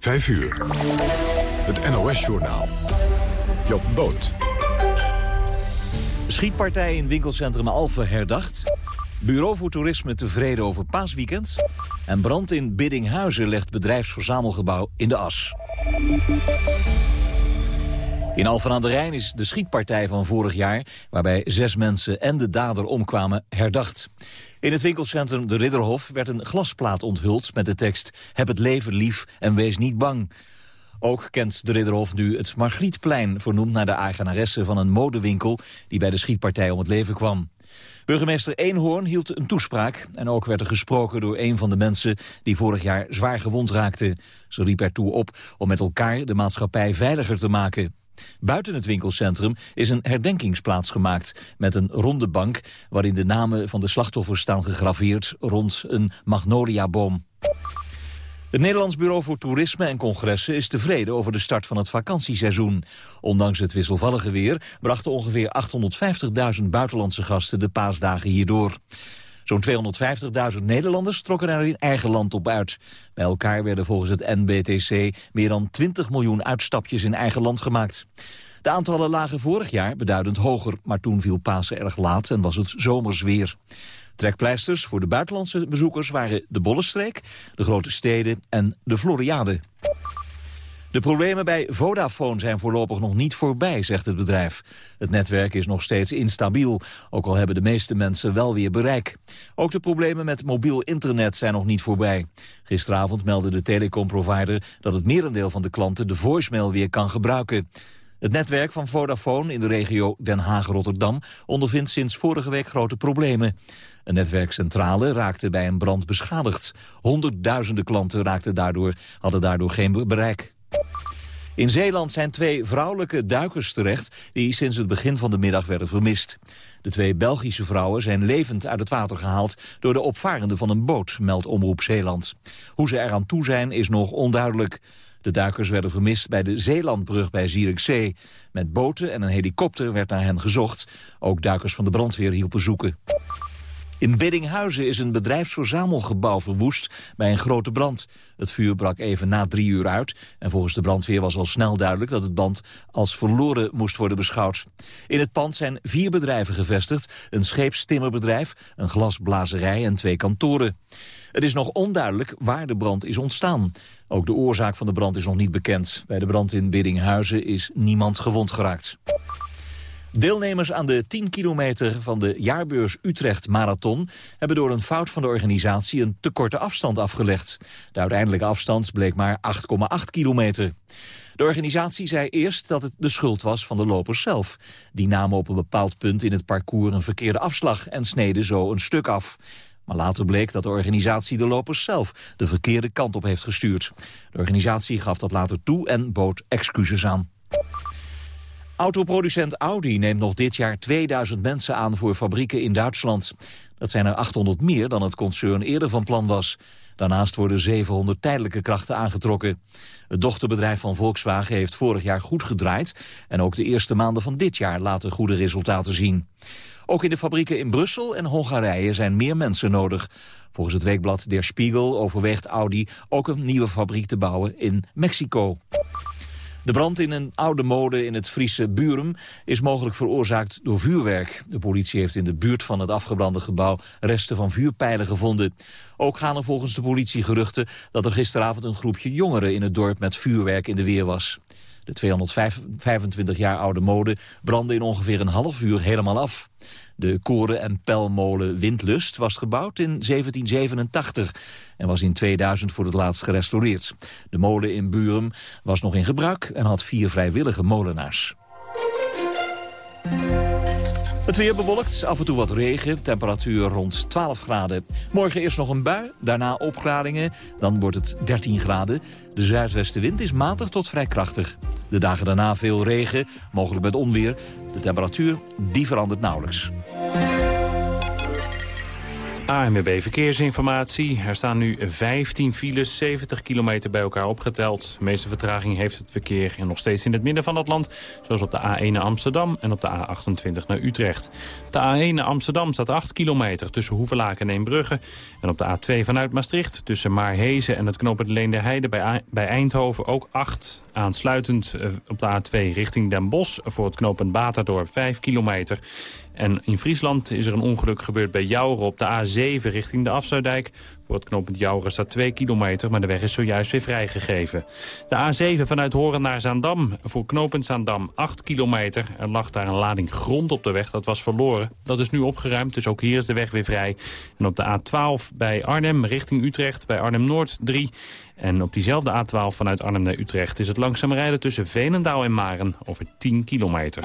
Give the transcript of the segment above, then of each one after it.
5 uur. Het NOS-journaal. Job Boot. Schietpartij in winkelcentrum Alphen herdacht. Bureau voor Toerisme tevreden over paasweekend. En brand in Biddinghuizen legt bedrijfsverzamelgebouw in de as. In Alphen aan de Rijn is de schietpartij van vorig jaar... waarbij zes mensen en de dader omkwamen herdacht. In het winkelcentrum De Ridderhof werd een glasplaat onthuld met de tekst... Heb het leven lief en wees niet bang. Ook kent de Ridderhof nu het Margrietplein... vernoemd naar de eigenaresse van een modewinkel... die bij de schietpartij om het leven kwam. Burgemeester Eenhoorn hield een toespraak... en ook werd er gesproken door een van de mensen... die vorig jaar zwaar gewond raakte. Ze riep ertoe op om met elkaar de maatschappij veiliger te maken. Buiten het winkelcentrum is een herdenkingsplaats gemaakt... met een ronde bank waarin de namen van de slachtoffers staan gegraveerd... rond een magnoliaboom. Het Nederlands Bureau voor Toerisme en Congressen is tevreden over de start van het vakantieseizoen. Ondanks het wisselvallige weer brachten ongeveer 850.000 buitenlandse gasten de paasdagen hierdoor. Zo'n 250.000 Nederlanders trokken er in eigen land op uit. Bij elkaar werden volgens het NBTC meer dan 20 miljoen uitstapjes in eigen land gemaakt. De aantallen lagen vorig jaar beduidend hoger, maar toen viel Pasen erg laat en was het zomers weer. Trekpleisters voor de buitenlandse bezoekers waren de Bollestreek, de grote steden en de Floriade. De problemen bij Vodafone zijn voorlopig nog niet voorbij, zegt het bedrijf. Het netwerk is nog steeds instabiel, ook al hebben de meeste mensen wel weer bereik. Ook de problemen met mobiel internet zijn nog niet voorbij. Gisteravond meldde de telecomprovider dat het merendeel van de klanten de voicemail weer kan gebruiken. Het netwerk van Vodafone in de regio Den Haag-Rotterdam ondervindt sinds vorige week grote problemen. Een netwerkcentrale raakte bij een brand beschadigd. Honderdduizenden klanten raakten daardoor, hadden daardoor geen bereik. In Zeeland zijn twee vrouwelijke duikers terecht... die sinds het begin van de middag werden vermist. De twee Belgische vrouwen zijn levend uit het water gehaald... door de opvarende van een boot, meldt Omroep Zeeland. Hoe ze eraan toe zijn is nog onduidelijk. De duikers werden vermist bij de Zeelandbrug bij Zierikzee. Met boten en een helikopter werd naar hen gezocht. Ook duikers van de brandweer hielpen zoeken. In Biddinghuizen is een bedrijfsverzamelgebouw verwoest bij een grote brand. Het vuur brak even na drie uur uit en volgens de brandweer was al snel duidelijk dat het pand als verloren moest worden beschouwd. In het pand zijn vier bedrijven gevestigd, een scheepstimmerbedrijf, een glasblazerij en twee kantoren. Het is nog onduidelijk waar de brand is ontstaan. Ook de oorzaak van de brand is nog niet bekend. Bij de brand in Biddinghuizen is niemand gewond geraakt. Deelnemers aan de 10 kilometer van de jaarbeurs Utrecht Marathon... hebben door een fout van de organisatie een te korte afstand afgelegd. De uiteindelijke afstand bleek maar 8,8 kilometer. De organisatie zei eerst dat het de schuld was van de lopers zelf. Die namen op een bepaald punt in het parcours een verkeerde afslag... en sneden zo een stuk af. Maar later bleek dat de organisatie de lopers zelf de verkeerde kant op heeft gestuurd. De organisatie gaf dat later toe en bood excuses aan. Autoproducent Audi neemt nog dit jaar 2000 mensen aan voor fabrieken in Duitsland. Dat zijn er 800 meer dan het concern eerder van plan was. Daarnaast worden 700 tijdelijke krachten aangetrokken. Het dochterbedrijf van Volkswagen heeft vorig jaar goed gedraaid... en ook de eerste maanden van dit jaar laten goede resultaten zien. Ook in de fabrieken in Brussel en Hongarije zijn meer mensen nodig. Volgens het weekblad Der Spiegel overweegt Audi ook een nieuwe fabriek te bouwen in Mexico. De brand in een oude mode in het Friese Burum is mogelijk veroorzaakt door vuurwerk. De politie heeft in de buurt van het afgebrande gebouw resten van vuurpijlen gevonden. Ook gaan er volgens de politie geruchten dat er gisteravond een groepje jongeren in het dorp met vuurwerk in de weer was. De 225 jaar oude mode brandde in ongeveer een half uur helemaal af. De koren- en pelmolen Windlust was gebouwd in 1787 en was in 2000 voor het laatst gerestaureerd. De molen in Buren was nog in gebruik en had vier vrijwillige molenaars. Het weer bewolkt, af en toe wat regen, temperatuur rond 12 graden. Morgen eerst nog een bui, daarna opklaringen, dan wordt het 13 graden. De zuidwestenwind is matig tot vrij krachtig. De dagen daarna veel regen, mogelijk met onweer. De temperatuur die verandert nauwelijks. ANWB Verkeersinformatie. Er staan nu 15 files, 70 kilometer bij elkaar opgeteld. De meeste vertraging heeft het verkeer nog steeds in het midden van het land. Zoals op de A1 naar Amsterdam en op de A28 naar Utrecht. De A1 naar Amsterdam staat 8 kilometer tussen Hoevelaken en Eembrugge. En op de A2 vanuit Maastricht tussen Maarhezen en het knooppunt Leende Heide bij, bij Eindhoven ook 8. Aansluitend eh, op de A2 richting Den Bosch voor het knooppunt Baterdorp 5 kilometer. En in Friesland is er een ongeluk gebeurd bij Jouren op de A7 richting de Afzuidijk. Voor het knooppunt Jouren staat 2 kilometer, maar de weg is zojuist weer vrijgegeven. De A7 vanuit Horen naar Zaandam. Voor knooppunt Zaandam 8 kilometer. Er lag daar een lading grond op de weg, dat was verloren. Dat is nu opgeruimd, dus ook hier is de weg weer vrij. En op de A12 bij Arnhem richting Utrecht, bij Arnhem-Noord 3... En op diezelfde A12 vanuit Arnhem naar Utrecht is het langzaam rijden tussen Veenendaal en Maren over 10 kilometer.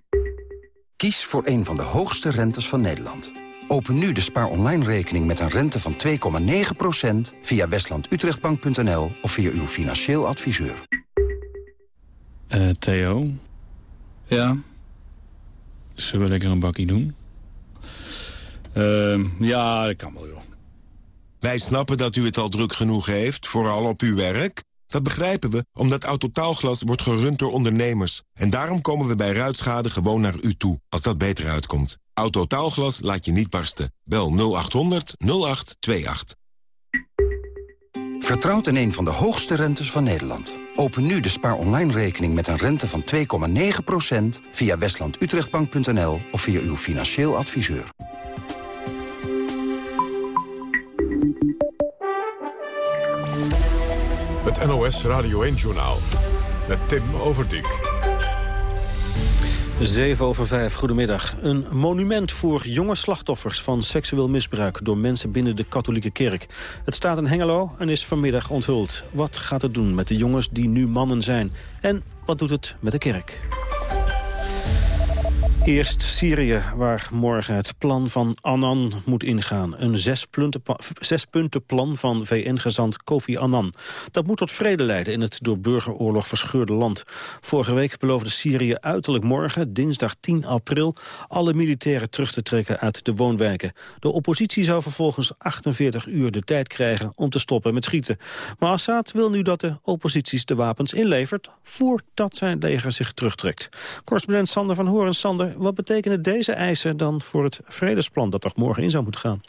Kies voor een van de hoogste rentes van Nederland. Open nu de spaar online rekening met een rente van 2,9% via westlandutrechtbank.nl of via uw financieel adviseur. Uh, Theo? Ja? Zullen we lekker een bakkie doen? Uh, ja, dat kan wel, joh. Wij snappen dat u het al druk genoeg heeft, vooral op uw werk. Dat begrijpen we, omdat Autotaalglas wordt gerund door ondernemers. En daarom komen we bij ruitschade gewoon naar u toe, als dat beter uitkomt. Autotaalglas laat je niet barsten. Bel 0800 0828. Vertrouwt in een van de hoogste rentes van Nederland. Open nu de spaar online rekening met een rente van 2,9% via westlandutrechtbank.nl of via uw financieel adviseur. Het NOS Radio 1-journaal met Tim Overdijk. 7 over 5, goedemiddag. Een monument voor jonge slachtoffers van seksueel misbruik... door mensen binnen de katholieke kerk. Het staat in Hengelo en is vanmiddag onthuld. Wat gaat het doen met de jongens die nu mannen zijn? En wat doet het met de kerk? Eerst Syrië, waar morgen het plan van Annan moet ingaan. Een zespuntenplan van VN-gezant Kofi Annan. Dat moet tot vrede leiden in het door burgeroorlog verscheurde land. Vorige week beloofde Syrië uiterlijk morgen, dinsdag 10 april... alle militairen terug te trekken uit de woonwijken. De oppositie zou vervolgens 48 uur de tijd krijgen om te stoppen met schieten. Maar Assad wil nu dat de opposities de wapens inlevert... voordat zijn leger zich terugtrekt. Correspondent Sander van Horen. Sander, wat betekenen deze eisen dan voor het vredesplan dat toch morgen in zou moeten gaan?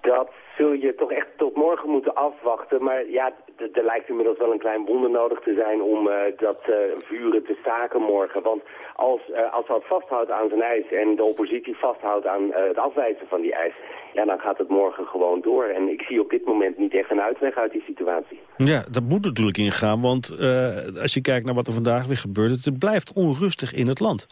Dat zul je toch echt tot morgen moeten afwachten. Maar ja, er lijkt inmiddels wel een klein wonder nodig te zijn om uh, dat uh, vuren te staken morgen. Want als uh, Assad vasthoudt aan zijn eis en de oppositie vasthoudt aan het afwijzen van die eis... ja, dan gaat het morgen gewoon door. En ik zie op dit moment niet echt een uitweg uit die situatie. Ja, dat moet natuurlijk ingaan, want als je kijkt naar wat er vandaag weer gebeurt... het blijft onrustig in het land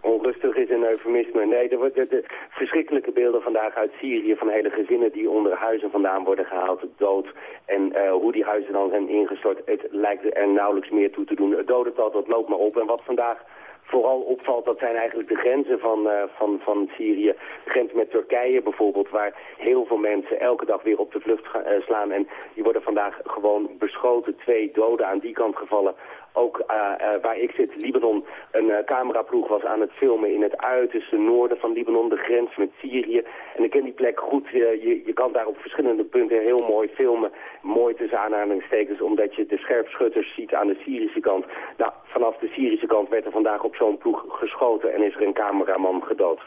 onrustig is een eufemisme. Nee, er wordt de, verschrikkelijke beelden vandaag uit Syrië van hele gezinnen die onder huizen vandaan worden gehaald, dood. En uh, hoe die huizen dan zijn ingestort, het lijkt er nauwelijks meer toe te doen. Het dodental, dat loopt maar op. En wat vandaag vooral opvalt, dat zijn eigenlijk de grenzen van, uh, van, van Syrië. De grens met Turkije bijvoorbeeld, waar heel veel mensen elke dag weer op de vlucht gaan, uh, slaan. En die worden vandaag gewoon beschoten. Twee doden aan die kant gevallen ook uh, uh, waar ik zit, Libanon, een uh, cameraploeg was aan het filmen in het uiterste noorden van Libanon, de grens met Syrië. En ik ken die plek goed. je, je kan daar op verschillende punten heel mooi filmen. Mooi tussen aanhalingstekens, omdat je de scherpschutters ziet aan de Syrische kant. Nou, vanaf de Syrische kant werd er vandaag op zo'n ploeg geschoten en is er een cameraman gedood.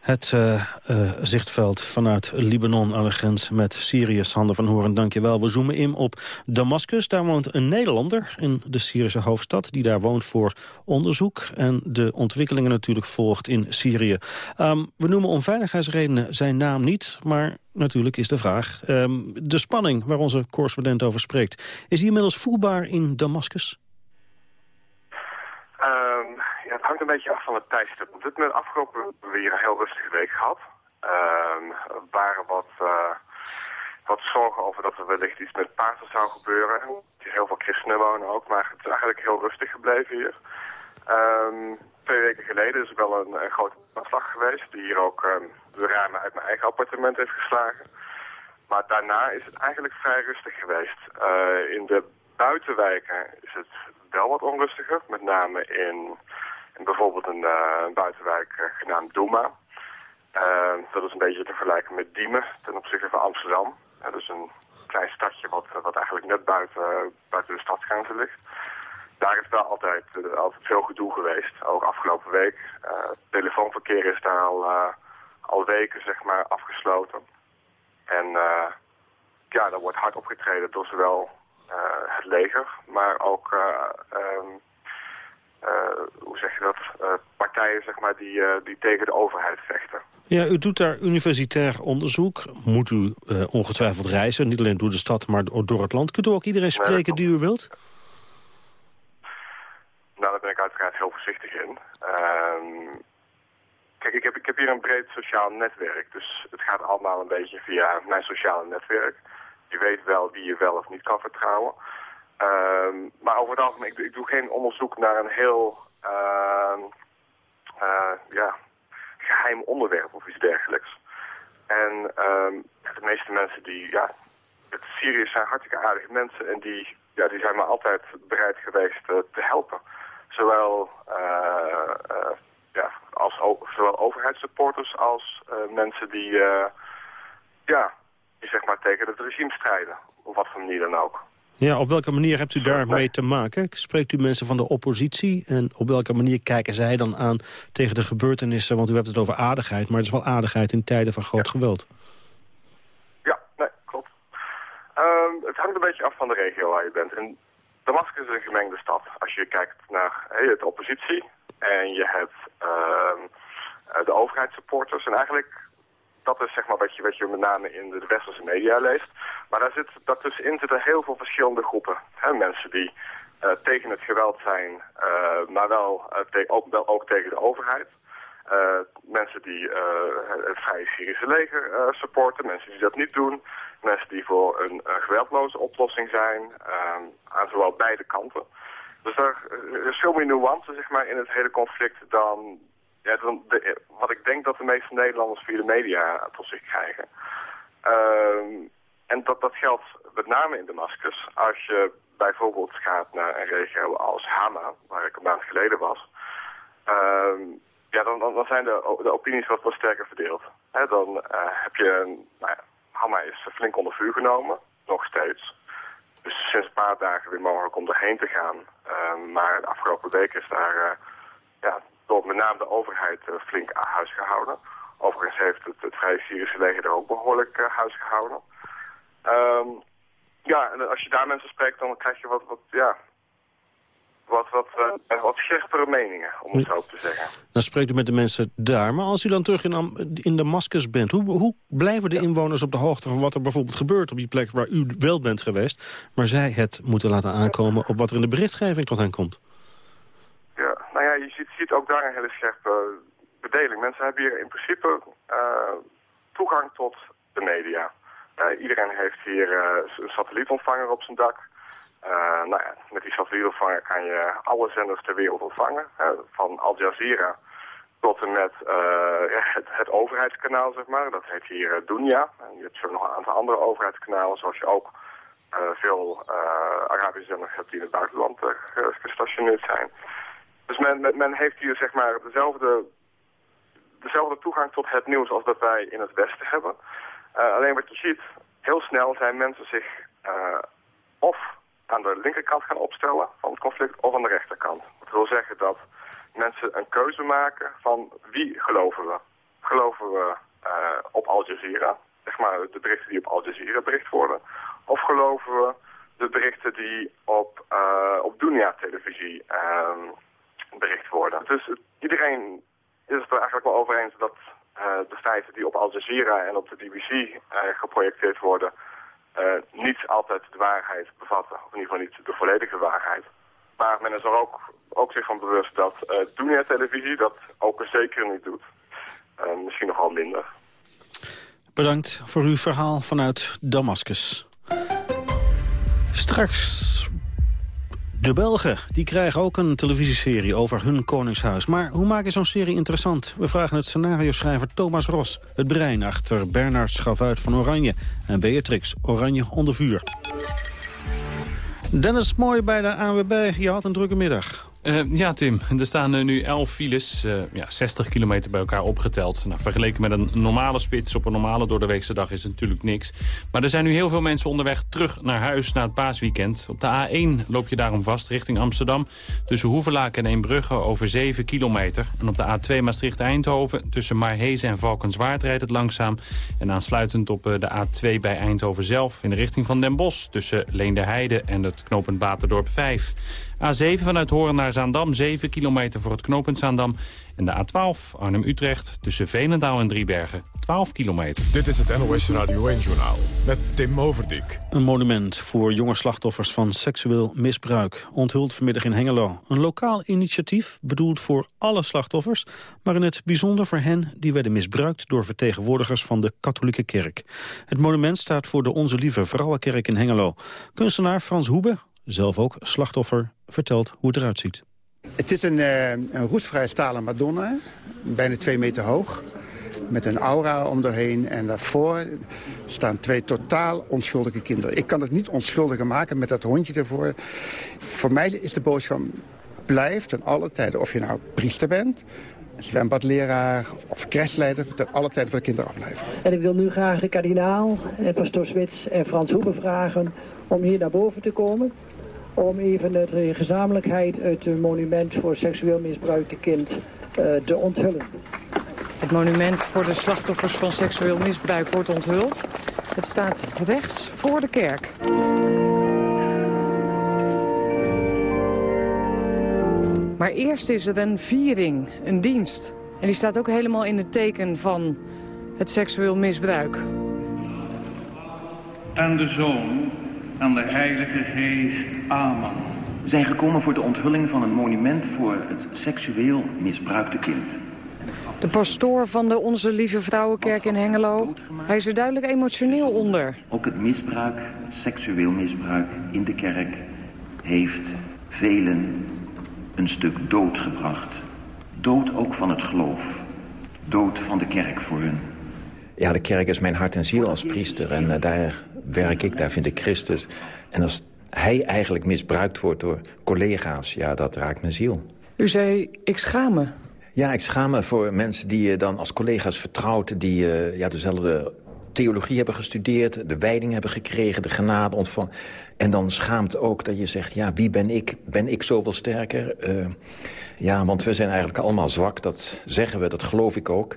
Het uh, uh, zichtveld vanuit Libanon aan de grens met Syrië. Sander van Horen, dankjewel. We zoomen in op Damascus. Daar woont een Nederlander in de Syrische hoofdstad... die daar woont voor onderzoek en de ontwikkelingen natuurlijk volgt in Syrië. Um, we noemen om veiligheidsredenen zijn naam niet, maar natuurlijk is de vraag... Um, de spanning waar onze correspondent over spreekt... is die inmiddels voelbaar in Damascus? Ja, het hangt een beetje af van het tijdstip. Op dit moment afgelopen hebben hier een heel rustige week gehad. Ehm, er waren wat, uh, wat zorgen over dat er wellicht iets met Pasen zou gebeuren. Heel veel christenen wonen ook, maar het is eigenlijk heel rustig gebleven hier. Um, twee weken geleden is er wel een, grote aanslag geweest... die hier ook um, de ramen uit mijn eigen appartement heeft geslagen. Maar daarna is het eigenlijk vrij rustig geweest. Uh, in de buitenwijken is het wel wat onrustiger. Met name in bijvoorbeeld een, uh, een buitenwijk uh, genaamd Douma. Uh, dat is een beetje te vergelijken met Diemen ten opzichte van Amsterdam. dat is een klein stadje wat, wat eigenlijk net buiten, buiten de stadsgrenzen ligt. Daar is wel altijd, altijd veel gedoe geweest, ook afgelopen week. telefoonverkeer is daar al, al weken zeg maar, afgesloten. En ja, daar wordt hard opgetreden door zowel uh, het leger, maar ook, uh, uh, hoe zeg je dat, partijen zeg maar, die, die tegen de overheid vechten. Ja, u doet daar universitair onderzoek. Moet u ongetwijfeld reizen, niet alleen door de stad, maar door het land. Kunt u ook iedereen spreken die u wilt? Nou, daar ben ik uiteraard heel voorzichtig in. Uh, kijk, ik heb, ik heb hier een breed sociaal netwerk. Dus het gaat allemaal een beetje via mijn sociale netwerk je weet wel wie je wel of niet kan vertrouwen. Uh, maar over het algemeen, ik, ik, doe geen onderzoek naar een heel uh, uh, ja, geheim onderwerp of iets dergelijks. En ehm, de meeste mensen die, ja, het Syriërs zijn hartstikke aardige mensen en die, ja, die zijn me altijd bereid geweest te helpen. Zowel, uh, ja, als, zowel overheidssupporters als mensen die, ja, zeg maar, tegen het regime strijden. Op wat voor manier dan ook. Ja, op welke manier hebt u daarmee te maken? Spreekt u mensen van de oppositie? En op welke manier kijken zij dan aan tegen de gebeurtenissen? Want u hebt het over aardigheid, maar het is wel aardigheid in tijden van groot geweld. Ja, nee, klopt. Um, het hangt een beetje af van de regio waar je bent. En Damascus is een gemengde stad. Als je kijkt naar hey, de oppositie en je hebt uh, de overheidssupporters. En eigenlijk dat is zeg maar wat je, wat je met name in de westerse media leest. Maar daar zit, daartussenin zitten heel veel verschillende groepen. Hè? Mensen die uh, tegen het geweld zijn, uh, maar wel, te ook, ook tegen de overheid. mensen die het Vrije Syrische leger supporten, mensen die dat niet doen. Mensen die voor een geweldloze oplossing zijn, aan zowel beide kanten. Dus er is veel meer nuance zeg maar, in het hele conflict dan, ja, wat ik denk dat de meeste Nederlanders via de media tot zich krijgen. Uh, en dat, dat geldt met name in Damascus. Als je bijvoorbeeld gaat naar een regio als Hama, waar ik een maand geleden was... Uh, ja, dan, dan, zijn de, de opinies wat, wat sterker verdeeld. dan uh, heb je... Nou ja, Hama is flink onder vuur genomen, nog steeds. Dus sinds een paar dagen weer mogelijk om erheen te gaan. Uh, maar de afgelopen week is daar uh, ja, door met name de overheid uh, flink huis gehouden. Overigens heeft het, het Vrije Syrische leger er ook behoorlijk uh, huis gehouden. Um, ja, en als je daar mensen spreekt, dan krijg je wat, wat ja, wat, wat, uh, wat scherpere meningen, om het zo te zeggen. Dan spreekt u met de mensen daar. Maar als u dan terug in, in Damascus bent, hoe, hoe blijven de inwoners op de hoogte van wat er bijvoorbeeld gebeurt op die plek waar u wel bent geweest, maar zij het moeten laten aankomen op wat er in de berichtgeving tot hen komt? Je ziet, ook daar een hele scherpe bedeling. Mensen hebben hier in principe uh, toegang tot de media. Uh, iedereen heeft hier uh, een satellietontvanger op zijn dak. nou ja, met die satellietontvanger kan je alle zenders ter wereld ontvangen. van Al Jazeera tot en met het, overheidskanaal, zeg maar. Dat heet hier Dunya. En je hebt zo nog een aantal andere overheidskanalen, zoals je ook veel Arabische zenders hebt die in het buitenland gestationeerd zijn. Dus men, men, heeft hier zeg maar dezelfde, dezelfde toegang tot het nieuws als dat wij in het Westen hebben. Uh, alleen wat je ziet, heel snel zijn mensen zich uh, of aan de linkerkant gaan opstellen van het conflict of aan de rechterkant. Dat wil zeggen dat mensen een keuze maken van wie geloven we. Geloven we uh, op Al Jazeera, zeg maar de berichten die op Al Jazeera bericht worden, of geloven we de berichten die op, op Dunia-televisie ehm, bericht worden. Dus iedereen is het er eigenlijk wel over eens dat uh, de feiten die op Al Jazeera en op de BBC uh, eh, geprojecteerd worden... Uh, niet altijd de waarheid bevatten, of in ieder geval niet de volledige waarheid. Maar men is er ook ook zich van bewust dat uh, toen televisie dat ook zeker niet doet. misschien nogal minder. Bedankt voor uw verhaal vanuit Damascus. Straks de Belgen die krijgen ook een televisieserie over hun koningshuis. Maar hoe maak je zo'n serie interessant? We vragen het scenario-schrijver Thomas Ros. Het brein achter Bernard Schavuit van Oranje en Beatrix Oranje onder vuur. Dennis Mooi bij de ANWB. Je had een drukke middag. Uh, ja, Tim. Er staan uh, nu 11 files, uh, ja, 60 kilometer bij elkaar opgeteld. Nou, vergeleken met een normale spits op een normale doordeweekse dag is het natuurlijk niks. Maar er zijn nu heel veel mensen onderweg terug naar huis na het paasweekend. Op de A1 loop je daarom vast richting Amsterdam. Tussen Hoevelaken en Eembrugge over 7 kilometer. En op de A2 Maastricht-Eindhoven tussen Maarhezen en Valkenswaard rijdt het langzaam. En aansluitend op de A2 bij Eindhoven zelf in de richting van Den Bosch... tussen Leenderheide en het knooppunt Baterdorp 5. A7 vanuit Horen naar Zaandam, 7 kilometer voor het knooppunt Zaandam. En de A12 Arnhem-Utrecht tussen Veenendaal en Driebergen, 12 kilometer. Dit is het NOS Radio 1-journaal met Tim Overdijk. Een monument voor jonge slachtoffers van seksueel misbruik. Onthuld vanmiddag in Hengelo. Een lokaal initiatief bedoeld voor alle slachtoffers... maar in het bijzonder voor hen die werden misbruikt... door vertegenwoordigers van de katholieke kerk. Het monument staat voor de Onze Lieve Vrouwenkerk in Hengelo. Kunstenaar Frans Hoebe zelf ook slachtoffer, vertelt hoe het eruit ziet. Het is een, uh, een roestvrij stalen Madonna, bijna twee meter hoog. Met een aura om doorheen. En daarvoor staan twee totaal onschuldige kinderen. Ik kan het niet onschuldiger maken met dat hondje ervoor. Voor mij is de boodschap, blijf ten alle tijden, of je nou priester bent zwembadleraar of crashleider ten alle tijden voor de kinderen afblijven. En ik wil nu graag de kardinaal en pastoor Swits en Frans Hoeven vragen om hier naar boven te komen om even de gezamenlijkheid het monument voor seksueel misbruikte kind uh, te onthullen. Het monument voor de slachtoffers van seksueel misbruik wordt onthuld. Het staat rechts voor de kerk. Maar eerst is er een viering, een dienst. En die staat ook helemaal in het teken van het seksueel misbruik. Aan de Zoon aan de Heilige Geest. Amen. We zijn gekomen voor de onthulling van een monument voor het seksueel misbruikte kind. De pastoor van de Onze Lieve Vrouwenkerk in Hengelo. Hij is er duidelijk emotioneel onder. Ook het misbruik, het seksueel misbruik in de kerk... heeft velen een stuk dood gebracht. Dood ook van het geloof. Dood van de kerk voor hun. Ja, de kerk is mijn hart en ziel als priester. En uh, daar werk ik, daar vind ik Christus. En als hij eigenlijk misbruikt wordt door collega's, ja, dat raakt mijn ziel. U zei, ik schaam me. Ja, ik schaam me voor mensen die je dan als collega's vertrouwt... die uh, ja, dezelfde theologie hebben gestudeerd, de wijding hebben gekregen... de genade ontvangen. En dan schaamt ook dat je zegt, ja, wie ben ik? Ben ik zoveel sterker? Uh, ja, want we zijn eigenlijk allemaal zwak, dat zeggen we, dat geloof ik ook...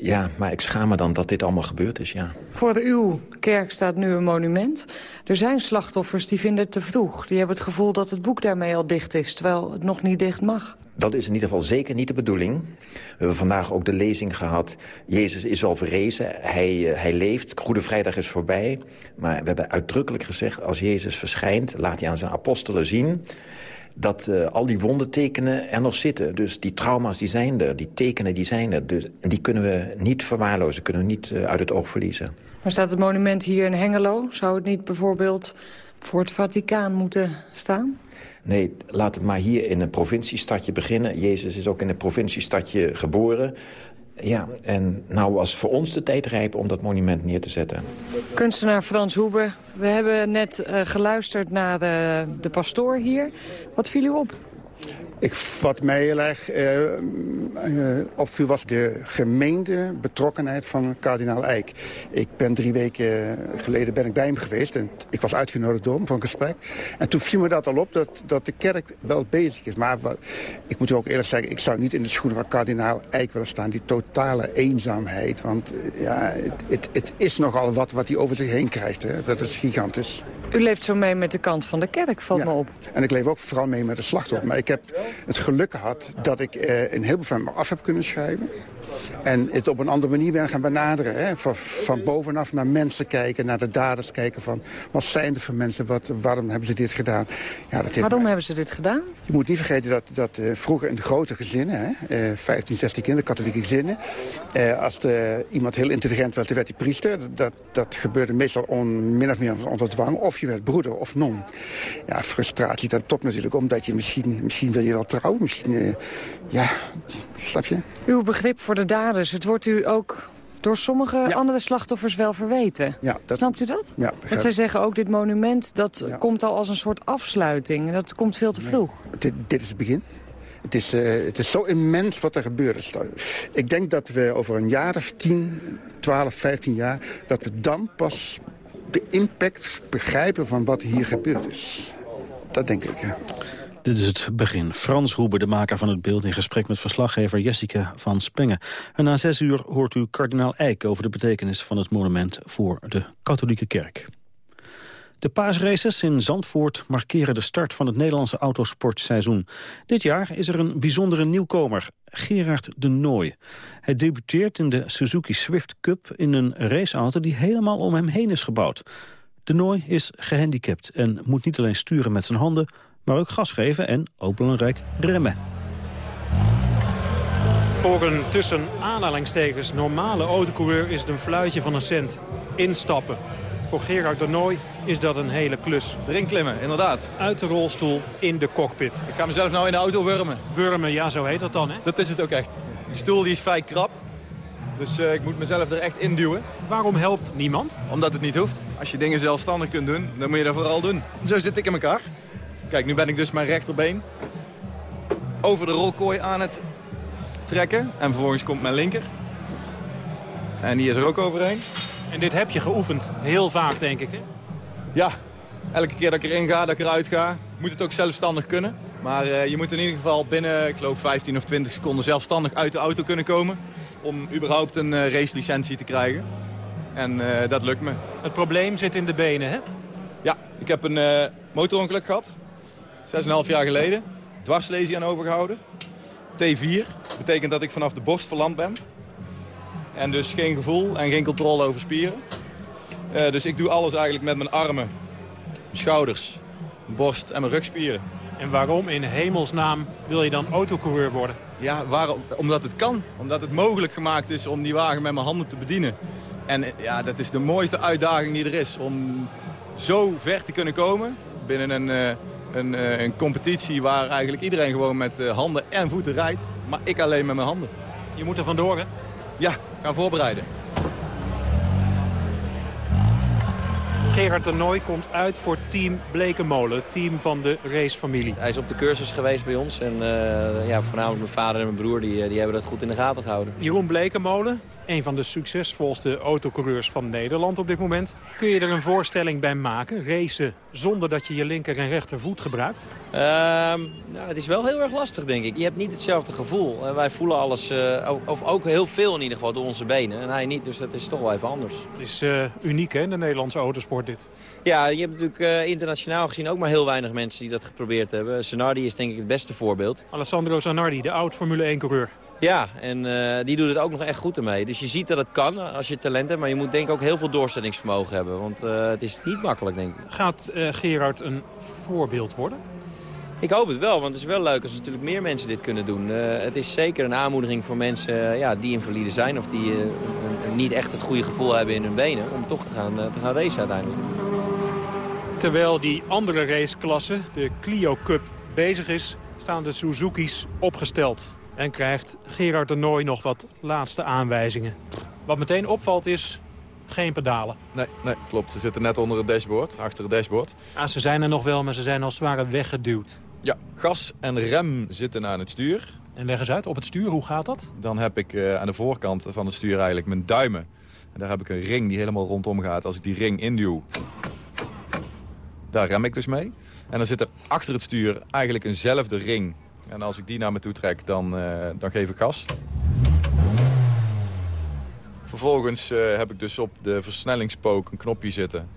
Ja, maar ik schaam me dan dat dit allemaal gebeurd is, ja. Voor uw kerk staat nu een monument. Er zijn slachtoffers die vinden het te vroeg. Die hebben het gevoel dat het boek daarmee al dicht is, terwijl het nog niet dicht mag. Dat is in ieder geval zeker niet de bedoeling. We hebben vandaag ook de lezing gehad. Jezus is al verrezen, hij, uh, hij leeft, Goede Vrijdag is voorbij. Maar we hebben uitdrukkelijk gezegd, als Jezus verschijnt... laat hij aan zijn apostelen zien dat uh, al die wondentekenen er nog zitten. Dus die trauma's die zijn er, die tekenen die zijn er. Dus, en die kunnen we niet verwaarlozen, kunnen we niet uh, uit het oog verliezen. Maar staat het monument hier in Hengelo? Zou het niet bijvoorbeeld voor het Vaticaan moeten staan? Nee, laat het maar hier in een provinciestadje beginnen. Jezus is ook in een provinciestadje geboren. Ja, en nou was voor ons de tijd rijp om dat monument neer te zetten. Kunstenaar Frans Hoebe, we hebben net uh, geluisterd naar de, de pastoor hier. Wat viel u op? Ik, wat mij heel erg uh, uh, opviel was de gemeende betrokkenheid van kardinaal Eijk. Ik ben drie weken geleden ben ik bij hem geweest en ik was uitgenodigd door hem voor een gesprek. En toen viel me dat al op dat, dat de kerk wel bezig is. Maar wat, ik moet u ook eerlijk zeggen, ik zou niet in de schoenen van kardinaal Eijk willen staan. Die totale eenzaamheid, want ja, het, het, het is nogal wat wat hij over zich heen krijgt. Hè. Dat is gigantisch. U leeft zo mee met de kant van de kerk, valt ja. me op. En ik leef ook vooral mee met de slachtoffer. Maar ik heb het geluk gehad dat ik uh, een heleboel van me af heb kunnen schrijven. En het op een andere manier ben gaan benaderen. Hè? Van, van bovenaf naar mensen kijken, naar de daders kijken van... wat zijn er voor mensen, wat, waarom hebben ze dit gedaan? Ja, dat waarom hebben ze dit gedaan? Je moet niet vergeten dat, dat uh, vroeger in de grote gezinnen... Hè, uh, 15, 16 kinderen, katholieke gezinnen... Uh, als de, iemand heel intelligent was, dan werd hij priester. Dat, dat gebeurde meestal on, min of meer onder dwang. Of je werd broeder of non. Ja, frustratie dan top natuurlijk, omdat je misschien, misschien wil je wel trouwen. Misschien, uh, ja, snap je? Uw begrip voor de daders, het wordt u ook door sommige andere slachtoffers wel verweten. Ja, dat, Snapt u dat? Ja, Want zij zeggen ook, dit monument, dat ja. komt al als een soort afsluiting. Dat komt veel te vroeg. Nee. Dit, dit is het begin. Het is, uh, het is zo immens wat er gebeurd is. Ik denk dat we over een jaar of 10, 12, 15 jaar... dat we dan pas de impact begrijpen van wat hier gebeurd is. Dat denk ik, ja. Dit is het begin. Frans Roeber, de maker van het beeld... in gesprek met verslaggever Jessica van Spengen. En na zes uur hoort u kardinaal Eijk... over de betekenis van het monument voor de katholieke kerk. De paasraces in Zandvoort markeren de start van het Nederlandse autosportseizoen. Dit jaar is er een bijzondere nieuwkomer, Gerard de Nooy. Hij debuteert in de Suzuki Swift Cup in een raceauto die helemaal om hem heen is gebouwd. De Nooy is gehandicapt en moet niet alleen sturen met zijn handen, maar ook gas geven en, ook belangrijk, remmen. Voor een tussen aanhalingstekens normale autocoureur is het een fluitje van een cent. Instappen. Voor Gerard de Nooy is dat een hele klus. Erin klimmen, inderdaad. Uit de rolstoel in de cockpit. Ik ga mezelf nou in de auto wurmen. Wurmen, ja, zo heet dat dan, hè? Dat is het ook echt. De stoel die is vrij krap. Dus uh, ik moet mezelf er echt in duwen. Waarom helpt niemand? Omdat het niet hoeft. Als je dingen zelfstandig kunt doen, dan moet je dat vooral doen. Zo zit ik in elkaar. Kijk, nu ben ik dus mijn rechterbeen over de rolkooi aan het trekken. En vervolgens komt mijn linker. En die is er ook overheen. En dit heb je geoefend, heel vaak denk ik, hè? Ja, elke keer dat ik erin ga, dat ik eruit ga, moet het ook zelfstandig kunnen. Maar uh, je moet in ieder geval binnen, ik geloof 15 of 20 seconden zelfstandig uit de auto kunnen komen. Om überhaupt een uh, racelicentie te krijgen. En uh, dat lukt me. Het probleem zit in de benen, hè? Ja, ik heb een motorongeluk gehad. 6,5 jaar geleden. Dwarslesie aan overgehouden. T4. Betekent dat ik vanaf de borst verlamd ben. En dus geen gevoel en geen controle over spieren. Uh, dus ik doe alles eigenlijk met mijn armen, schouders, borst en mijn rugspieren. En waarom in hemelsnaam wil je dan autocoureur worden? Ja, waarom? omdat het kan. Omdat het mogelijk gemaakt is om die wagen met mijn handen te bedienen. En ja, dat is de mooiste uitdaging die er is. Om zo ver te kunnen komen binnen een, uh, een, uh, een competitie waar eigenlijk iedereen gewoon met handen en voeten rijdt. Maar ik alleen met mijn handen. Je moet er vandoor, hè? Ja, gaan voorbereiden. Gerard de Nooy komt uit voor team Blekenmolen, team van de racefamilie. Hij is op de cursus geweest bij ons en uh, ja, voornamelijk mijn vader en mijn broer die, die hebben dat goed in de gaten gehouden. Jeroen Blekenmolen, een van de succesvolste autocoureurs van Nederland op dit moment. Kun je er een voorstelling bij maken, racen zonder dat je je linker en rechtervoet gebruikt? Uh, nou, het is wel heel erg lastig, denk ik. Je hebt niet hetzelfde gevoel. Uh, wij voelen alles, uh, of ook heel veel in ieder geval, door onze benen. En hij niet, dus dat is toch wel even anders. Het is uh, uniek, hè, de Nederlandse autosport dit? Ja, je hebt natuurlijk internationaal gezien ook maar heel weinig mensen die dat geprobeerd hebben. Zanardi is denk ik het beste voorbeeld. Alessandro Zanardi, de oud Formule 1-coureur. Ja, en uh, die doet het ook nog echt goed ermee. Dus je ziet dat het kan als je talent hebt. Maar je moet denk ik ook heel veel doorzettingsvermogen hebben. Want uh, het is niet makkelijk, denk ik. Gaat uh, Gerard een voorbeeld worden? Ik hoop het wel, want het is wel leuk als natuurlijk meer mensen dit kunnen doen. het is zeker een aanmoediging voor mensen ja, die invalide zijn... of die niet echt het goede gevoel hebben in hun benen... om toch te gaan, te gaan racen uiteindelijk. Terwijl die andere raceklasse, de Clio Cup, bezig is... staan de Suzuki's opgesteld. En krijgt Gerard de Nooy nog wat laatste aanwijzingen. Wat meteen opvalt is geen pedalen. Nee, nee, klopt. Ze zitten net onder het dashboard, achter het dashboard. Ah, ze zijn er nog wel, maar ze zijn als het ware weggeduwd. Ja, gas en rem zitten aan het stuur. En leg eens uit, op het stuur, hoe gaat dat? Dan heb ik uh, aan de voorkant van het stuur eigenlijk mijn duimen. En daar heb ik een ring die helemaal rondom gaat. Als ik die ring induw, daar rem ik dus mee. En dan zit er achter het stuur eigenlijk eenzelfde ring en als ik die naar me toe trek, dan, uh, dan geef ik gas. Vervolgens uh, heb ik dus op de versnellingspook een knopje zitten.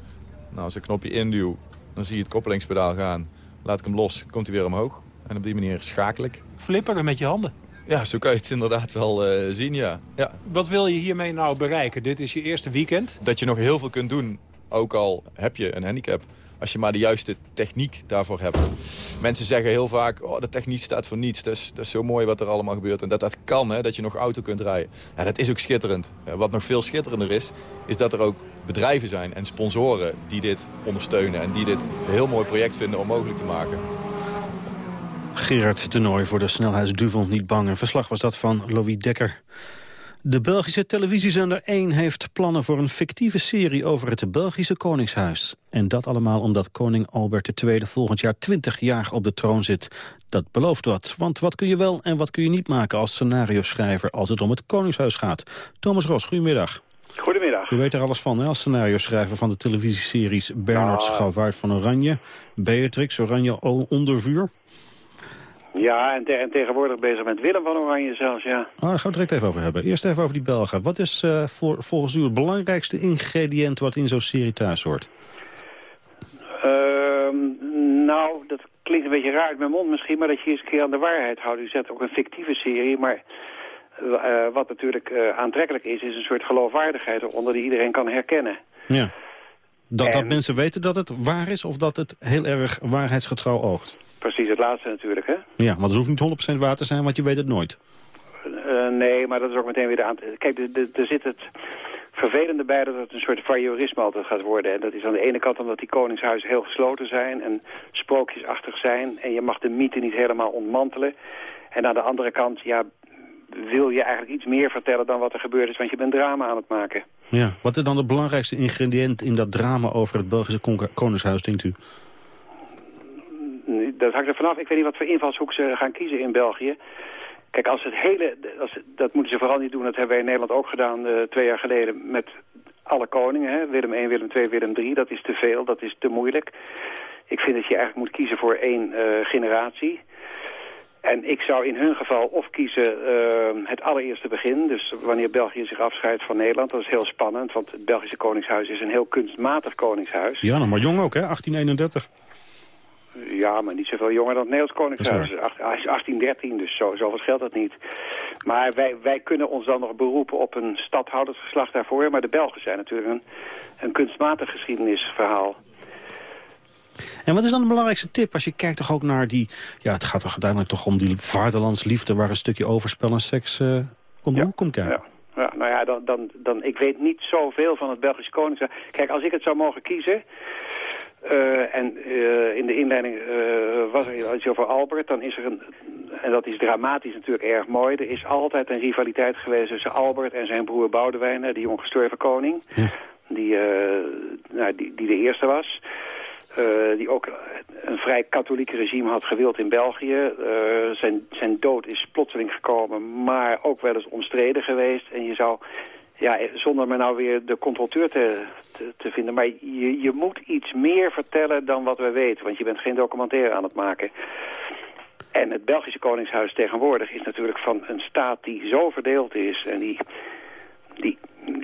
Nou, als ik een knopje induw, dan zie je het koppelingspedaal gaan. Laat ik hem los, komt hij weer omhoog. En op die manier schakel ik. Flipperen met je handen? Ja, zo kan je het inderdaad wel eh, zien, ja. ja. Wat wil je hiermee nou bereiken? Dit is je eerste weekend. Dat je nog heel veel kunt doen, ook al heb je een handicap. Als je maar de juiste techniek daarvoor hebt. Mensen zeggen heel vaak, oh, de techniek staat voor niets. Dat is, dat is zo mooi wat er allemaal gebeurt. En dat dat kan, hè, dat je nog auto kunt rijden. Ja, dat is ook schitterend. Wat nog veel schitterender is, is dat er ook bedrijven zijn en sponsoren die dit ondersteunen. En die dit een heel mooi project vinden om mogelijk te maken. Gerard Tenooi voor de snelheidsduvel niet bang. Een verslag was dat van Louis Dekker. De Belgische televisiezender 1 heeft plannen voor een fictieve serie over het Belgische Koningshuis. En dat allemaal omdat koning Albert II volgend jaar 20 jaar op de troon zit. Dat belooft wat, want wat kun je wel en wat kun je niet maken als scenario-schrijver als het om het Koningshuis gaat. Thomas Ros, goedemiddag. Goedemiddag. U weet er alles van, hè, als scenario-schrijver van de televisieseries Bernard Ja. Schouwaard van Oranje, Beatrix, Oranje onder vuur. Ja, en, te- en tegenwoordig bezig met Willem van Oranje zelfs, ja. Ah, daar gaan we het direct even over hebben. Eerst even over die Belgen. Wat is eh, voor, volgens u het belangrijkste ingrediënt wat in zo'n serie thuis hoort? Ehm, nou, dat klinkt een beetje raar uit mijn mond misschien, maar dat je eens een keer aan de waarheid houdt. U zet ook een fictieve serie, maar eh, wat natuurlijk eh, aantrekkelijk is, is een soort geloofwaardigheid eronder die iedereen kan herkennen. Ja. Dat, dat En- mensen weten dat het waar is of dat het heel erg waarheidsgetrouw oogt? Precies het laatste natuurlijk, hè? Ja, maar het hoeft niet 100% waar te zijn, want je weet het nooit. Eh, nee, maar dat is ook meteen weer de aan. Kijk, er zit het vervelende bij dat het een soort voyeurisme altijd gaat worden. En dat is aan de ene kant omdat die koningshuizen heel gesloten zijn en sprookjesachtig zijn. En je mag de mythe niet helemaal ontmantelen. En aan de andere kant, ja, wil je eigenlijk iets meer vertellen dan wat er gebeurd is, want je bent drama aan het maken. Ja. Wat is dan het belangrijkste ingrediënt in dat drama over het Belgische kon- koningshuis, denkt u? Dat hangt er vanaf. Ik weet niet wat voor invalshoek ze gaan kiezen in België. Kijk, als het hele, als, dat moeten ze vooral niet doen. Dat hebben wij in Nederland ook gedaan eh, twee jaar geleden met alle koningen. Hè? Willem I, Willem II, Willem III. Dat is te veel, dat is te moeilijk. Ik vind dat je eigenlijk moet kiezen voor één eh, generatie. En ik zou in hun geval of kiezen eh, het allereerste begin. Dus wanneer België zich afscheidt van Nederland. Dat is heel spannend, want het Belgische koningshuis is een heel kunstmatig koningshuis. Ja, maar jong ook, hè? 1831. Ja, maar niet zoveel jonger dan het Nederlands Koningshuis. Hij is 1813, dus zo, zoveel scheelt dat niet. Maar wij, wij kunnen ons dan nog beroepen op een stadhoudersgeslacht daarvoor. Maar de Belgen zijn natuurlijk een, een kunstmatig geschiedenisverhaal. En wat is dan de belangrijkste tip als je kijkt toch ook naar die... Ja, het gaat toch uiteindelijk toch om die vaderlandsliefde... waar een stukje overspel en seks eh om de hoek komt kijken. Ja, nou ja, dan, dan, dan, ik weet niet zoveel van het Belgische Koningshuis. Kijk, als ik het zou mogen kiezen... eh, en eh, in de inleiding was er iets over Albert, dan is er een... En dat is dramatisch natuurlijk erg mooi. Er is altijd een rivaliteit geweest tussen Albert en zijn broer Boudewijn, die ongestorven koning. Die, eh, nou, die, die de eerste was. Eh, die ook een vrij katholiek regime had gewild in België. Eh, zijn, zijn dood is plotseling gekomen, maar ook wel eens omstreden geweest. En je zou, ja, zonder me nou weer de controleur te, te, te vinden... maar je, je moet iets meer vertellen dan wat we weten. Want je bent geen documentaire aan het maken. En het Belgische Koningshuis tegenwoordig is natuurlijk van een staat die zo verdeeld is... en die, die,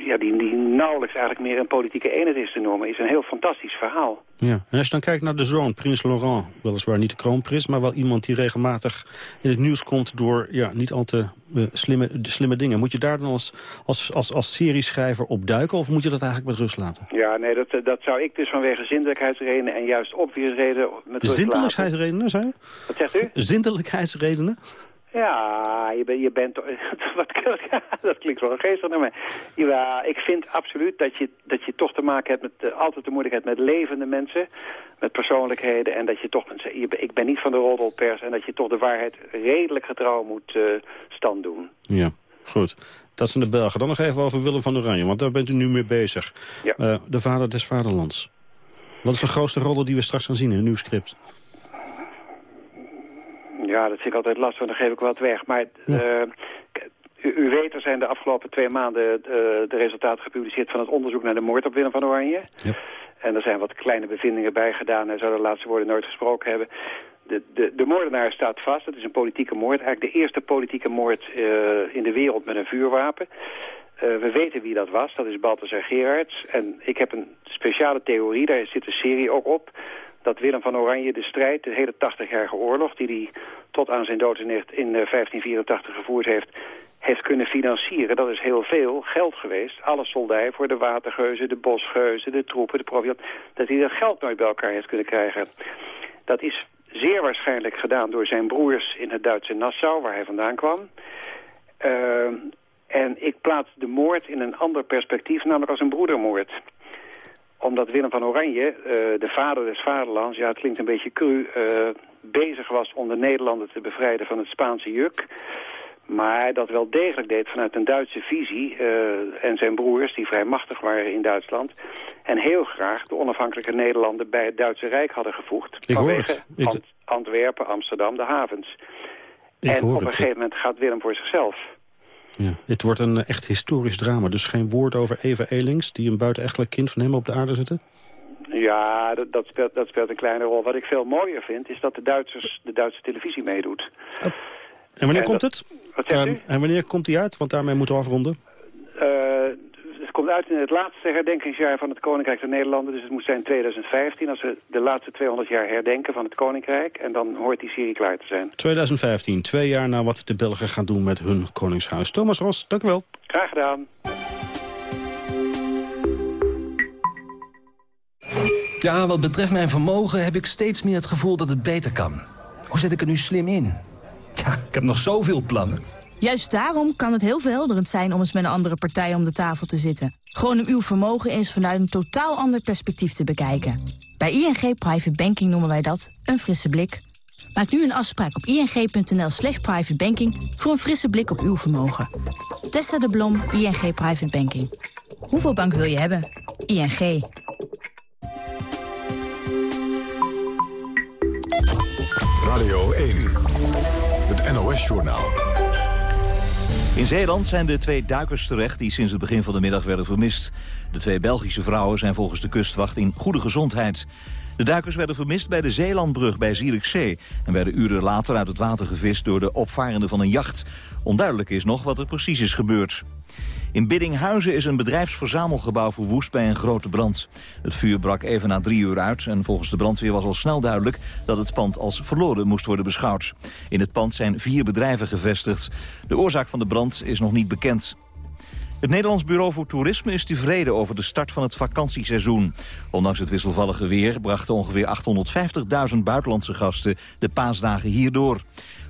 ja, die, die nauwelijks eigenlijk meer een politieke eenheid is te noemen... is een heel fantastisch verhaal. Ja. En als je dan kijkt naar de zoon, prins Laurent... weliswaar niet de kroonprins, maar wel iemand die regelmatig in het nieuws komt... door ja, niet al te eh, slimme, de slimme dingen. Moet je daar dan als, als, als, als serieschrijver op duiken... of moet je dat eigenlijk met rust laten? Ja, nee, dat, dat zou ik dus vanwege zindelijkheidsredenen en juist obviousredenen met rust laten. Zindelijkheidsredenen, zei je? Wat zegt u? Zindelijkheidsredenen? Ja, je, ben, je bent... Wat, dat klinkt wel geestig naar mij. Ja, ik vind absoluut dat je, dat je toch te maken hebt met eh, altijd de moeilijkheid met levende mensen, met persoonlijkheden. En dat je toch, je, ik ben niet van de roddelpers en dat je toch de waarheid redelijk getrouw moet eh, stand doen. Ja, goed. Dat zijn de Belgen. Dan nog even over Willem van Oranje, want daar bent u nu mee bezig. Ja. Eh, de vader des vaderlands. Wat is de grootste rol die we straks gaan zien in een nieuw script? Ja, dat vind ik altijd lastig, want dan geef ik wat weg. Maar eh, u, u weet, er zijn de afgelopen twee maanden eh, de resultaten gepubliceerd van het onderzoek naar de moord op Willem van Oranje. En er zijn wat kleine bevindingen bij gedaan. Hij zou de laatste woorden nooit gesproken hebben. De, de, de moordenaar staat vast. Het is een politieke moord. Eigenlijk de eerste politieke moord eh, in de wereld met een vuurwapen. We weten wie dat was. Dat is Balthasar Gerards. En ik heb een speciale theorie, daar zit een serie ook op... dat Willem van Oranje de strijd, de hele 80-jarige oorlog... die hij tot aan zijn dood in 1584 gevoerd heeft heeft kunnen financieren. Dat is heel veel geld geweest. Alle soldij voor de watergeuzen, de bosgeuzen, de troepen, de proviant. Dat hij dat geld nooit bij elkaar heeft kunnen krijgen. Dat is zeer waarschijnlijk gedaan door zijn broers in het Duitse Nassau, waar hij vandaan kwam. Uh, en ik plaats de moord in een ander perspectief, namelijk als een broedermoord omdat Willem van Oranje, uh, de vader des vaderlands, ja het klinkt een beetje cru, uh, bezig was om de Nederlanden te bevrijden van het Spaanse juk. Maar dat wel degelijk deed vanuit een Duitse visie. Uh, en zijn broers, die vrij machtig waren in Duitsland. En heel graag de onafhankelijke Nederlanden bij het Duitse Rijk hadden gevoegd. Ik vanwege Ant Antwerpen, Amsterdam, de havens. Ik en op hoor een het. gegeven moment gaat Willem voor zichzelf. Ja. Dit wordt een eh, echt historisch drama. Dus geen woord over Eva Elings... die een buitenechtelijk kind van hem op de aarde zitten? Ja, dat, dat, speelt, dat speelt een kleine rol. Wat ik veel mooier vind, is dat de, Duitsers, de Duitse televisie meedoet. En wanneer En komt dat- het? Wat zegt u? en wanneer komt die uit? Want daarmee moeten we afronden. Het komt uit in het laatste herdenkingsjaar van het Koninkrijk der Nederlanden. Dus het moet zijn 2015, als we de laatste 200 jaar herdenken van het Koninkrijk. En dan hoort die serie klaar te zijn. 2015, twee jaar na wat de Belgen gaan doen met hun koningshuis. Thomas Ros, dank u wel. Graag gedaan. Ja, wat betreft mijn vermogen heb ik steeds meer het gevoel dat het beter kan. Hoe zet ik er nu slim in? Ja, ik heb nog zoveel plannen. Juist daarom kan het heel verhelderend zijn om eens met een andere partij om de tafel te zitten. Gewoon om uw vermogen eens vanuit een totaal ander perspectief te bekijken. Bij ING Private Banking noemen wij dat een frisse blik. Maak nu een afspraak op ing.nl slash privatebanking voor een frisse blik op uw vermogen. Tessa de Blom, ING Private Banking. Hoeveel bank wil je hebben? ING. Radio 1. Het NOS-journaal. In Zeeland zijn de twee duikers terecht die sinds het begin van de middag werden vermist. De twee Belgische vrouwen zijn volgens de kustwacht in goede gezondheid. De duikers werden vermist bij de Zeelandbrug bij Zierikzee... en werden uren later uit het water gevist door de opvarenden van een jacht. Onduidelijk is nog wat er precies is gebeurd. In Biddinghuizen is een bedrijfsverzamelgebouw verwoest bij een grote brand. Het vuur brak even na drie uur uit en volgens de brandweer was al snel duidelijk dat het pand als verloren moest worden beschouwd. In het pand zijn vier bedrijven gevestigd. De oorzaak van de brand is nog niet bekend. Het Nederlands Bureau voor Toerisme is tevreden over de start van het vakantieseizoen. Ondanks het wisselvallige weer brachten ongeveer 850.000 buitenlandse gasten de paasdagen hierdoor.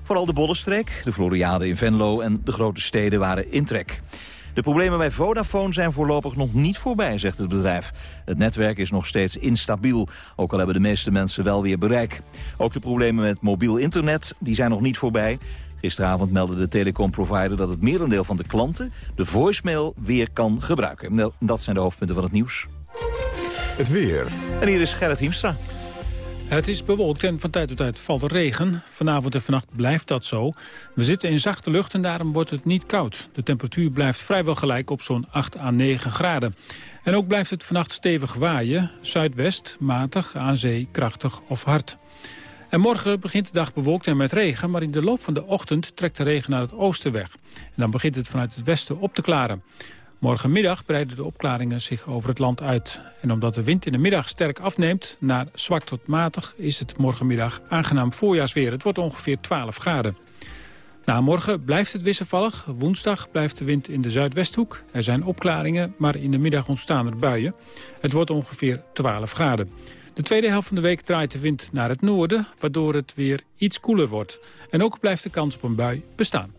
Vooral de Bollenstreek, de Floriade in Venlo en de grote steden waren in trek. De problemen bij Vodafone zijn voorlopig nog niet voorbij, zegt het bedrijf. Het netwerk is nog steeds instabiel, ook al hebben de meeste mensen wel weer bereik. Ook de problemen met mobiel internet die zijn nog niet voorbij. Gisteravond meldde de telecomprovider dat het merendeel van de klanten de voicemail weer kan gebruiken. Dat zijn de hoofdpunten van het nieuws. Het weer. En hier is Gerrit Hiemstra. Het is bewolkt en van tijd tot tijd valt er regen. Vanavond en vannacht blijft dat zo. We zitten in zachte lucht en daarom wordt het niet koud. De temperatuur blijft vrijwel gelijk op zo'n 8 à 9 graden. En ook blijft het vannacht stevig waaien. Zuidwest, matig, aan zee, krachtig of hard. En morgen begint de dag bewolkt en met regen... maar in de loop van de ochtend trekt de regen naar het oosten weg. En dan begint het vanuit het westen op te klaren. Morgenmiddag breiden de opklaringen zich over het land uit. En omdat de wind in de middag sterk afneemt, naar zwak tot matig... is het morgenmiddag aangenaam voorjaarsweer. Het wordt ongeveer 12 graden. Na morgen blijft het wisselvallig. Woensdag blijft de wind in de zuidwesthoek. Er zijn opklaringen, maar in de middag ontstaan er buien. Het wordt ongeveer 12 graden. De tweede helft van de week draait de wind naar het noorden... waardoor het weer iets koeler wordt. En ook blijft de kans op een bui bestaan.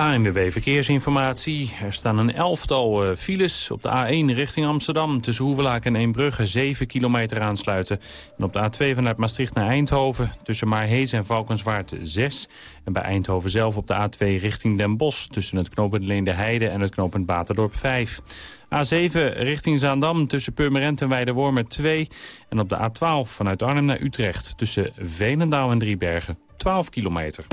ANWB Verkeersinformatie. Er staan een elftal eh, files op de A1 richting Amsterdam. Tussen Hoevelaak en Eembrugge 7 kilometer aansluiten. En op de A2 vanuit Maastricht naar Eindhoven. Tussen Maarhees en Valkenswaard 6. En bij Eindhoven zelf op de A2 richting Den Bosch. Tussen het knooppunt Leende Heide en het knooppunt Baterdorp 5. A7 richting Zaandam tussen Purmerend en Weidewormer 2. En op de A12 vanuit Arnhem naar Utrecht. Tussen Veenendaal en Driebergen 12 kilometer.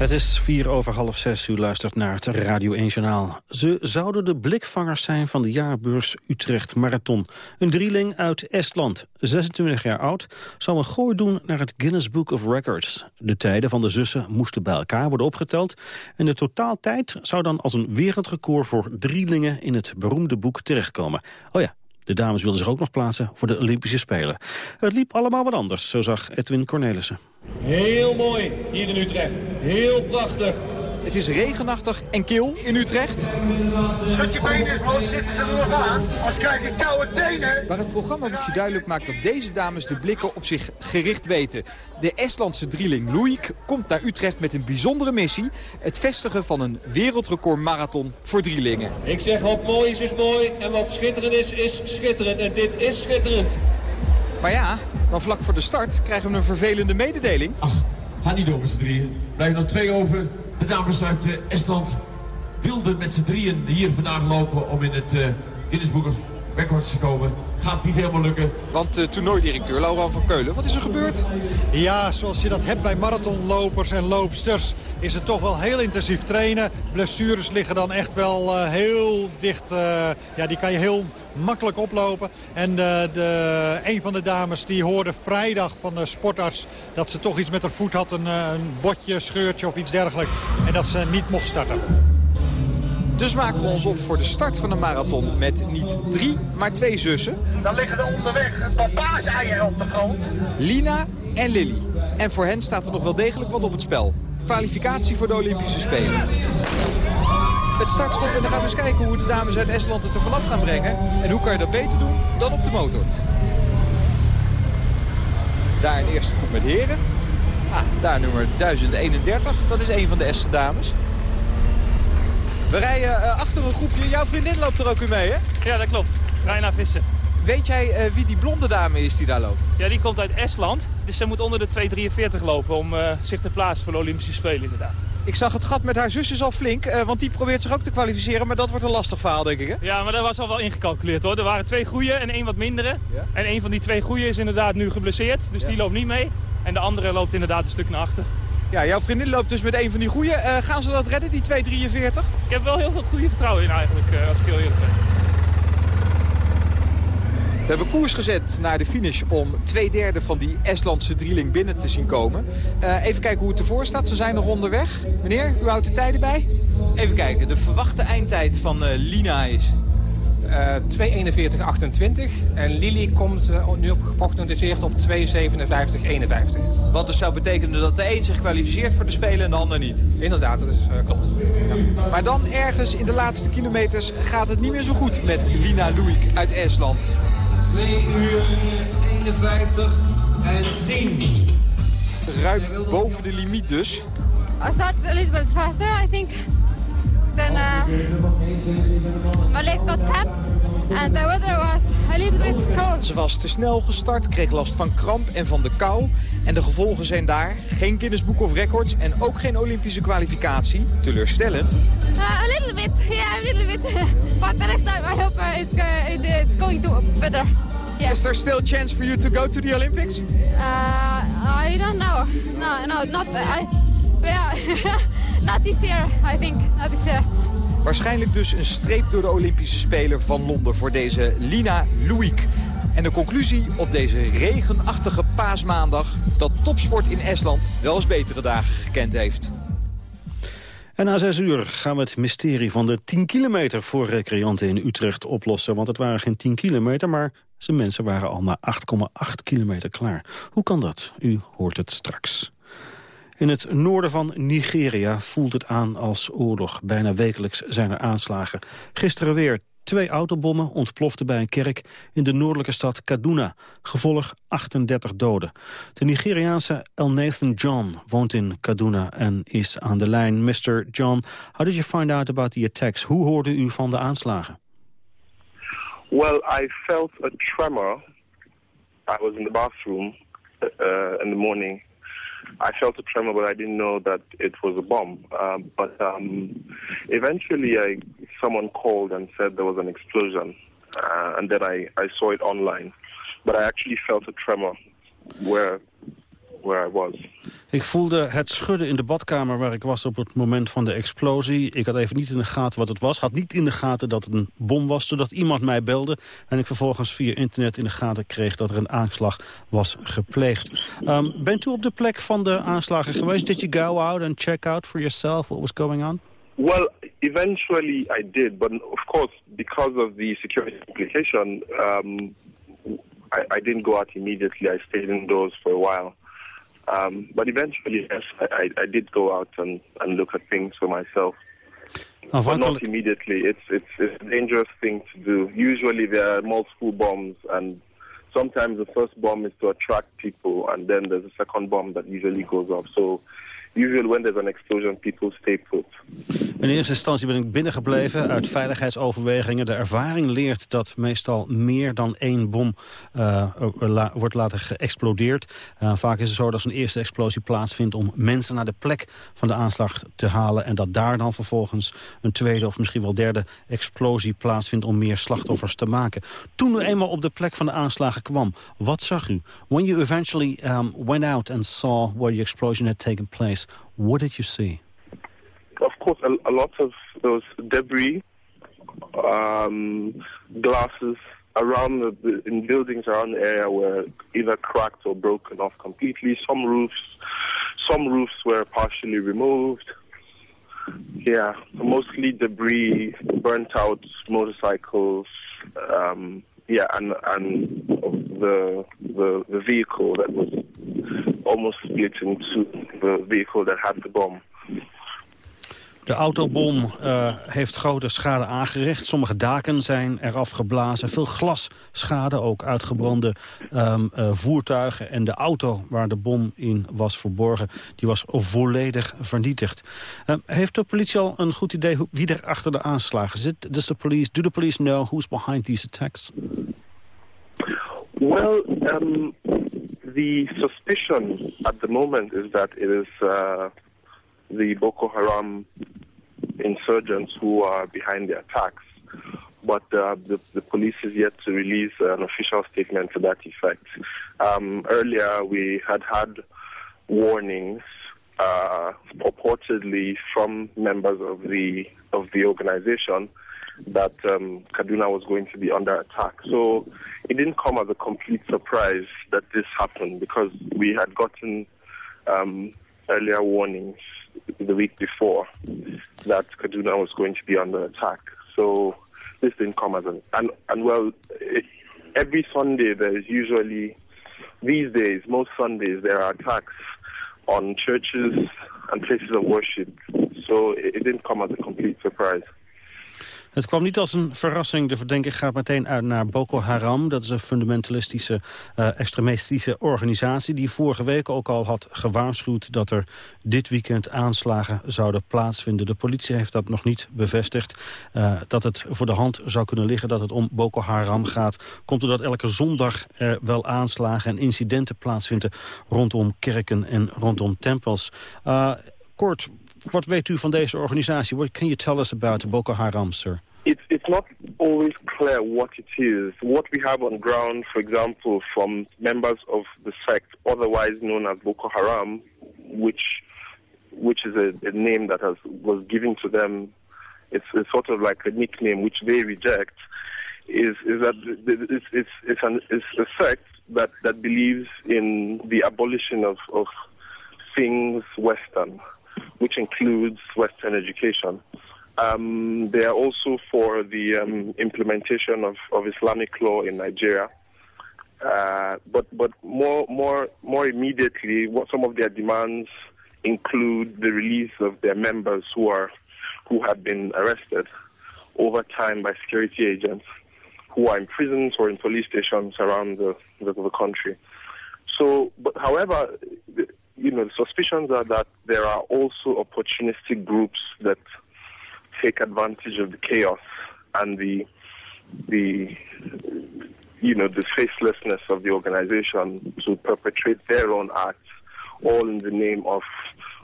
Het is vier over half zes. U luistert naar het Radio 1 Journaal. Ze zouden de blikvangers zijn van de jaarbeurs Utrecht Marathon. Een drieling uit Estland, 26 jaar oud, zou een gooi doen naar het Guinness Book of Records. De tijden van de zussen moesten bij elkaar worden opgeteld. En de totaaltijd zou dan als een wereldrecord voor drielingen in het beroemde boek terechtkomen. Oh ja, de dames wilden zich ook nog plaatsen voor de Olympische Spelen. Het liep allemaal wat anders, zo zag Edwin Cornelissen. Heel mooi hier in Utrecht. Heel prachtig. Het is regenachtig en kil in Utrecht. Schud je benen eens los, zitten ze er nog aan. Als krijg je koude tenen. Waar het programmaboekje duidelijk maakt dat deze dames de blikken op zich gericht weten. De Estlandse drieling Luik komt naar Utrecht met een bijzondere missie. Het vestigen van een wereldrecord marathon voor drielingen. Ik zeg wat mooi is, is mooi. En wat schitterend is, is schitterend. En dit is schitterend. Maar ja, dan vlak voor de start krijgen we een vervelende mededeling. Ach, ga niet door met z'n drieën. Blijven nog twee over. De dames uit uh, Estland wilden met z'n drieën hier vandaag lopen om in het uh, Guinness Book of Records te komen. Gaat niet helemaal lukken. Want uh, toernooidirecteur Laurent van Keulen, wat is er gebeurd? Ja, zoals je dat hebt bij marathonlopers en loopsters... is het toch wel heel intensief trainen. Blessures liggen dan echt wel uh, heel dicht. Uh, ja, die kan je heel makkelijk oplopen. En de, de, een van de dames die hoorde vrijdag van de sportarts... dat ze toch iets met haar voet had, een, een botje, scheurtje of iets dergelijks. En dat ze niet mocht starten. Dus maken we ons op voor de start van de marathon met niet drie, maar twee zussen. Dan liggen er onderweg een papaaseieren op de grond. Lina en Lily. En voor hen staat er nog wel degelijk wat op het spel. Kwalificatie voor de Olympische Spelen. Het startschot en dan gaan we eens kijken hoe de dames uit Estland het er vanaf gaan brengen. En hoe kan je dat beter doen dan op de motor. Daar een eerste groep met heren. Ah, daar nummer 1031. Dat is een van de Estse dames. We rijden uh, achter een groepje. Jouw vriendin loopt er ook weer mee, hè? Ja, dat klopt. Reina Vissen. Weet jij uh, wie die blonde dame is die daar loopt? Ja, die komt uit Estland. Dus zij moet onder de 2,43 lopen om uh, zich te plaatsen voor de Olympische Spelen inderdaad. Ik zag het gat met haar zus is al flink, want die probeert zich ook te kwalificeren. Maar dat wordt een lastig verhaal, denk ik, hè? Ja, maar dat was al wel ingecalculeerd, hoor. Er waren twee goeie en één wat mindere. Ja? En één van die twee goeie is inderdaad nu geblesseerd. Dus ja. die loopt niet mee. En de andere loopt inderdaad een stuk naar achter. Ja, jouw vriendin loopt dus met een van die goeie. Uh, gaan ze dat redden, die 2,43? Ik heb wel heel veel goede vertrouwen in eigenlijk, uh, als ik heel eerlijk ben. We hebben koers gezet naar de finish om twee derde van die Estlandse drieling binnen te zien komen. Uh, even kijken hoe het ervoor staat. Ze zijn nog onderweg. Meneer, u houdt de tijden bij? Even kijken, de verwachte eindtijd van Lina is... Uh, 2.41.28 en Lily komt uh, nu op geprognosticeerd op 2.57.51. Wat dus zou betekenen dat de een zich kwalificeert voor de Spelen en de ander niet? Inderdaad, dat is, uh, klopt. Ja. Maar dan ergens in de laatste kilometers gaat het niet meer zo goed met Lina Luik uit Estland. 2 uur 51 en 10. Ruim boven de limiet dus. I started a little bit faster, I think. Cramp and the weather was a little bit cold. Ze was te snel gestart, kreeg last van kramp en van de kou. En de gevolgen zijn daar geen Guinness Book of Records en ook geen Olympische kwalificatie. Teleurstellend. Uh, a little bit, yeah, a little bit. But the next time I hope uh, it's, uh, it, it's going to better. Yeah. Is there still a chance for you to go to the Olympics? Uh, I don't know. No, no, not. I, yeah. Not this year, I think. Not this year. Waarschijnlijk dus een streep door de Olympische Spelen van Londen voor deze Lina Luik. En de conclusie op deze regenachtige paasmaandag... dat topsport in Estland wel eens betere dagen gekend heeft. En na zes uur gaan we het mysterie van de 10 kilometer voor recreanten in Utrecht oplossen. Want het waren geen 10 kilometer, maar zijn mensen waren al na 8,8 kilometer klaar. Hoe kan dat? U hoort het straks. In het noorden van Nigeria voelt het aan als oorlog. Bijna wekelijks zijn er aanslagen. Gisteren weer twee autobommen ontploften bij een kerk in de noordelijke stad Kaduna. Gevolg 38 doden. De Nigeriaanse El Nathan John woont in Kaduna en is aan de lijn. Mr. John, how did you find out about the attacks? Hoe hoorde u van de aanslagen? Well, I felt a tremor. I was in the bathroom uh, in the morning I felt a tremor, but I didn't know that it was a bomb. Um, but um, eventually, I, someone called and said there was an explosion, uh, and then I, I saw it online. But I actually felt a tremor where where I was. Ik voelde het schudden in de badkamer waar ik was op het moment van de explosie. Ik had even niet in de gaten wat het was. Had niet in de gaten dat het een bom was, zodat iemand mij belde. En ik vervolgens via internet in de gaten kreeg dat er een aanslag was gepleegd. Um, bent u op de plek van de aanslagen geweest? Did you go out and check out for yourself what was going on? Well, eventually I did, but of course, because of the security implication, um, I, I, didn't go out immediately. I stayed indoors for a while. Um, but eventually, yes, I, I, did go out and, and look at things for myself. But not immediately. It's, it's, it's a dangerous thing to do. Usually there are multiple bombs and sometimes the first bomb is to attract people and then there's a second bomb that usually goes off. So usually when there's an explosion, people stay put. In eerste instantie ben ik binnengebleven uit veiligheidsoverwegingen. De ervaring leert dat meestal meer dan één bom la wordt laten geëxplodeerd. Uh, vaak is het zo dat een eerste explosie plaatsvindt om mensen naar de plek van de aanslag te halen. En dat daar dan vervolgens een tweede of misschien wel derde explosie plaatsvindt om meer slachtoffers te maken. Toen u eenmaal op de plek van de aanslagen kwam, wat zag u? When you eventually um, went out and saw where the explosion had taken place, What did you see? Of course, a, a lot of those debris, um, glasses around the, the, in buildings around the area were either cracked or broken off completely. Some roofs, some roofs were partially removed. Yeah, mostly debris, burnt out motorcycles. Um, yeah, and and the the the vehicle that was almost into the vehicle that had the bomb. De autobom uh, heeft grote schade aangericht. Sommige daken zijn eraf geblazen. Veel glasschade, ook uitgebrande um, uh, voertuigen. En de auto waar de bom in was verborgen, die was volledig vernietigd. Uh, heeft de politie al een goed idee wie er achter de aanslagen zit? Does the police, do the police know who's behind these attacks? Well, um, the suspicion at the moment is that it is uh, the Boko Haram insurgents who are behind the attacks. But uh, the, the, police is yet to release an official statement to that effect. Um, earlier, we had had warnings uh, purportedly from members of the of the organization that um, Kaduna was going to be under attack. So it didn't come as a complete surprise that this happened because we had gotten um, earlier warnings the week before that Kaduna was going to be under attack. So this didn't come as an and and well, it, every Sunday there is usually these days most Sundays there are attacks on churches and places of worship. So it, it didn't come as a complete surprise. Het kwam niet als een verrassing. De verdenking gaat meteen uit naar Boko Haram. Dat is een fundamentalistische, uh, extremistische organisatie... die vorige week ook al had gewaarschuwd... dat er dit weekend aanslagen zouden plaatsvinden. De politie heeft dat nog niet bevestigd. Uh, dat het voor de hand zou kunnen liggen dat het om Boko Haram gaat... komt doordat elke zondag er wel aanslagen en incidenten plaatsvinden... rondom kerken en rondom tempels. Uh, kort, wat weet u van deze organisatie? What can you tell us about Boko Haram, sir? It's, it's not always clear what it is. What we have on ground, for example, from members of the sect otherwise known as Boko Haram, which which is a, a name that has was given to them, it's, it's sort of like a nickname which they reject. Is is that it's it's it's, an, it's a sect that that believes in the abolition of of things Western which includes Western education. Um, they are also for the um, implementation of, of Islamic law in Nigeria. Uh, but but more more more immediately, what some of their demands include the release of their members who are who have been arrested over time by security agents who are in prisons or in police stations around the, the, the country. So, but however, you know, the suspicions are that there are also opportunistic groups that take advantage of the chaos and the the you know the facelessness of the organization to perpetrate their own acts, all in the name of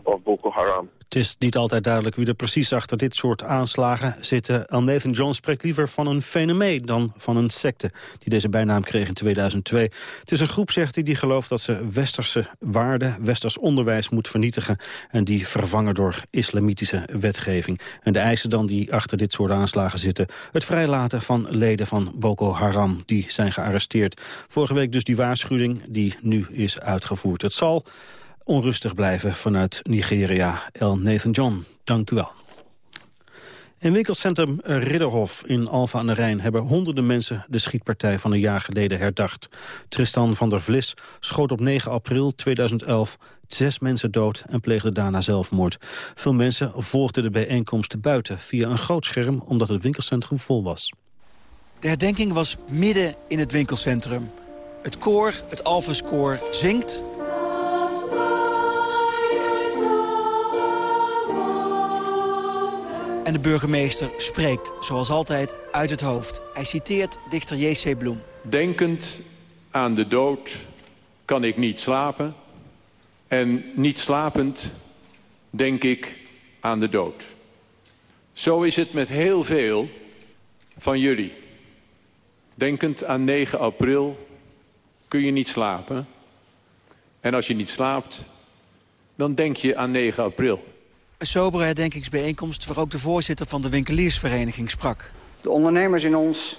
of Boko Haram. Het is niet altijd duidelijk wie er precies achter dit soort aanslagen zitten. Al Nathan John spreekt liever van een fenomeen dan van een secte... die deze bijnaam kreeg in 2002. Het is een groep, zegt hij, die gelooft dat ze westerse waarden... westers onderwijs moet vernietigen... en die vervangen door islamitische wetgeving. En de eisen dan die achter dit soort aanslagen zitten... het vrijlaten van leden van Boko Haram, die zijn gearresteerd. Vorige week dus die waarschuwing die nu is uitgevoerd. Het zal onrustig blijven vanuit Nigeria. El Nathan John, dank u wel. In winkelcentrum Ridderhof in Alfa aan de Rijn hebben honderden mensen de schietpartij van een jaar geleden herdacht. Tristan van der Vlis schoot op 9 april 2011 zes mensen dood en pleegde daarna zelfmoord. Veel mensen volgden de bijeenkomst buiten via een groot scherm omdat het winkelcentrum vol was. De herdenking was midden in het winkelcentrum. Het koor, het Alpheskoor, zingt de burgemeester spreekt, zoals altijd, uit het hoofd. Hij citeert dichter J.C. Bloem. Denkend aan de dood kan ik niet slapen. En niet slapend denk ik aan de dood. Zo is het met heel veel van jullie. Denkend aan 9 april kun je niet slapen. En als je niet slaapt, dan denk je aan 9 april. Een sobere herdenkingsbijeenkomst waar ook de voorzitter van de winkeliersvereniging sprak. De ondernemers in ons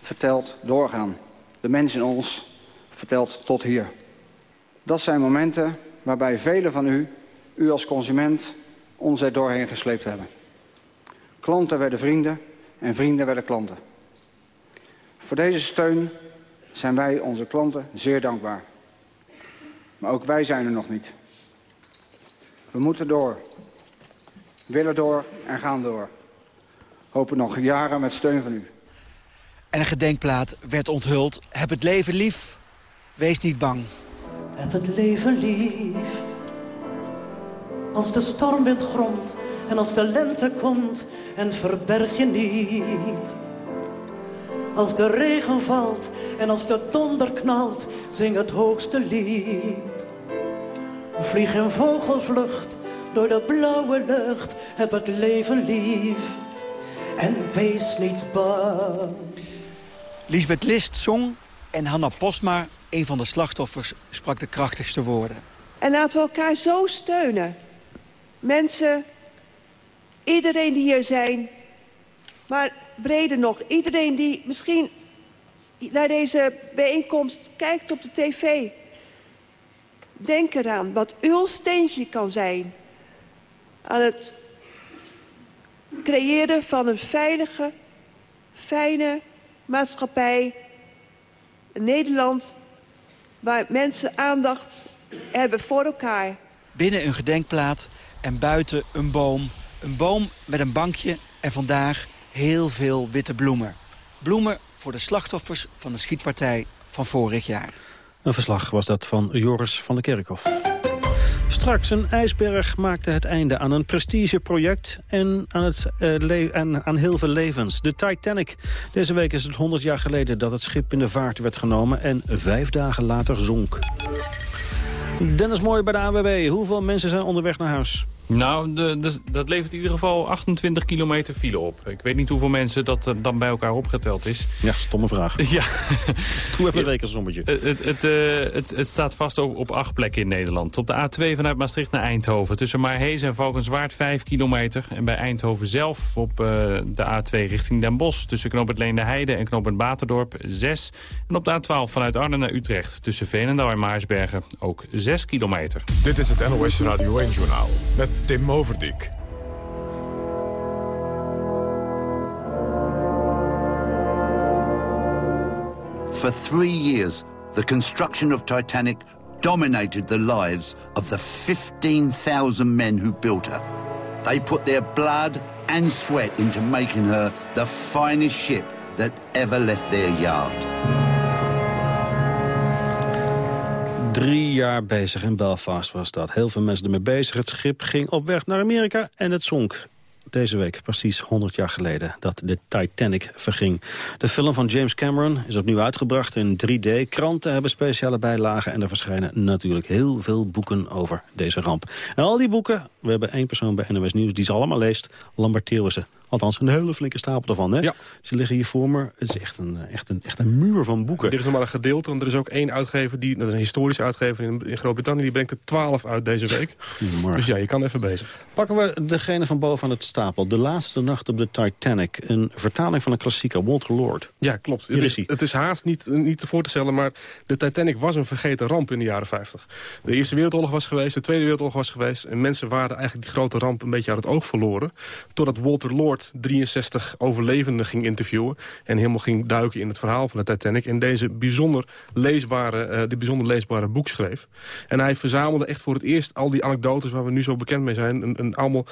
vertelt doorgaan. De mens in ons vertelt tot hier. Dat zijn momenten waarbij velen van u, u als consument, ons er doorheen gesleept hebben. Klanten werden vrienden en vrienden werden klanten. Voor deze steun zijn wij onze klanten zeer dankbaar. Maar ook wij zijn er nog niet. We moeten door willen door en gaan door. Hopen nog jaren met steun van u. En een gedenkplaat werd onthuld. Heb het leven lief, wees niet bang. Heb het leven lief. Als de stormwind gromt en als de lente komt en verberg je niet. Als de regen valt en als de donder knalt, zing het hoogste lied. Vlieg in vogelvlucht door de blauwe lucht. Heb het leven lief en wees niet bang. Lisbeth List zong en Hanna Postma, een van de slachtoffers, sprak de krachtigste woorden. En laten we elkaar zo steunen. Mensen, iedereen die hier zijn, maar breder nog, iedereen die misschien naar deze bijeenkomst kijkt op de tv. Denk eraan wat uw steentje kan zijn aan het creëren van een veilige, fijne maatschappij. Een Nederland waar mensen aandacht hebben voor elkaar. Binnen een gedenkplaat en buiten een boom. Een boom met een bankje en vandaag heel veel witte bloemen. Bloemen voor de slachtoffers van de schietpartij van vorig jaar. Een verslag was dat van Joris van der Kerkhof. Straks een ijsberg maakte het einde aan een prestigeproject en aan, het, uh, en aan heel veel levens. De Titanic. Deze week is het 100 jaar geleden dat het schip in de vaart werd genomen en vijf dagen later zonk. Dennis Mooi bij de AWB. Hoeveel mensen zijn onderweg naar huis? Nou, de, dat levert in ieder geval 28 kilometer file op. Ik weet niet hoeveel mensen dat uh, dan bij elkaar opgeteld is. Ja, stomme vraag. Ja. Doe even een rekensommetje. Het, het, uh, het, het, staat vast op, op acht plekken in Nederland. Op de A2 vanuit Maastricht naar Eindhoven. Tussen Maarhees en Valkenswaard 5 kilometer. En bij Eindhoven zelf op uh, de A2 richting Den Bosch. Tussen Knoopend Leende Heide en Knoopend Baterdorp 6. En op de A12 vanuit Arnhem naar Utrecht. Tussen Veenendaal en Maarsbergen ook 6 kilometer. Dit is het NOS Radio 1-journaal met Tim Overdijk. For three years, the construction of Titanic dominated the lives of the 15,000 men who built her. They put their blood and sweat into making her the finest ship that ever left their yard. Drie jaar bezig in Belfast was dat. Heel veel mensen ermee bezig. Het schip ging op weg naar Amerika en het zonk. deze week, precies 100 jaar geleden, dat de Titanic verging. De film van James Cameron is opnieuw uitgebracht in 3D. Kranten hebben speciale bijlagen en er verschijnen natuurlijk heel veel boeken over deze ramp. En al die boeken, we hebben één persoon bij NOS Nieuws die ze allemaal leest, Lambert Theeuwissen. Althans, een hele flinke stapel ervan. Hè? Ja. Ze liggen hier voor me. Het is echt een, echt een, echt een muur van boeken. Dit is nog maar een gedeelte, want er is ook één uitgever... Die, dat is een historische uitgever in, in Groot-Brittannië... die brengt er twaalf uit deze week. Dus ja, je kan even bezig. Pakken we degene van boven aan het stapel. De laatste nacht op de Titanic. Een vertaling van een klassieker, Walter Lord. Ja, klopt. Het is, het is, haast niet, niet voor te stellen, maar de Titanic was een vergeten ramp in de jaren 50. De Eerste Wereldoorlog was geweest, de Tweede Wereldoorlog was geweest... en mensen waren eigenlijk die grote ramp een beetje uit het oog verloren. Totdat Walter Lord 63 overlevenden ging interviewen... en helemaal ging duiken in het verhaal van de Titanic... en deze bijzonder leesbare, uh, dit bijzonder leesbare boek schreef. En hij verzamelde echt voor het eerst al die anekdotes... waar we nu zo bekend mee zijn. Een, allemaal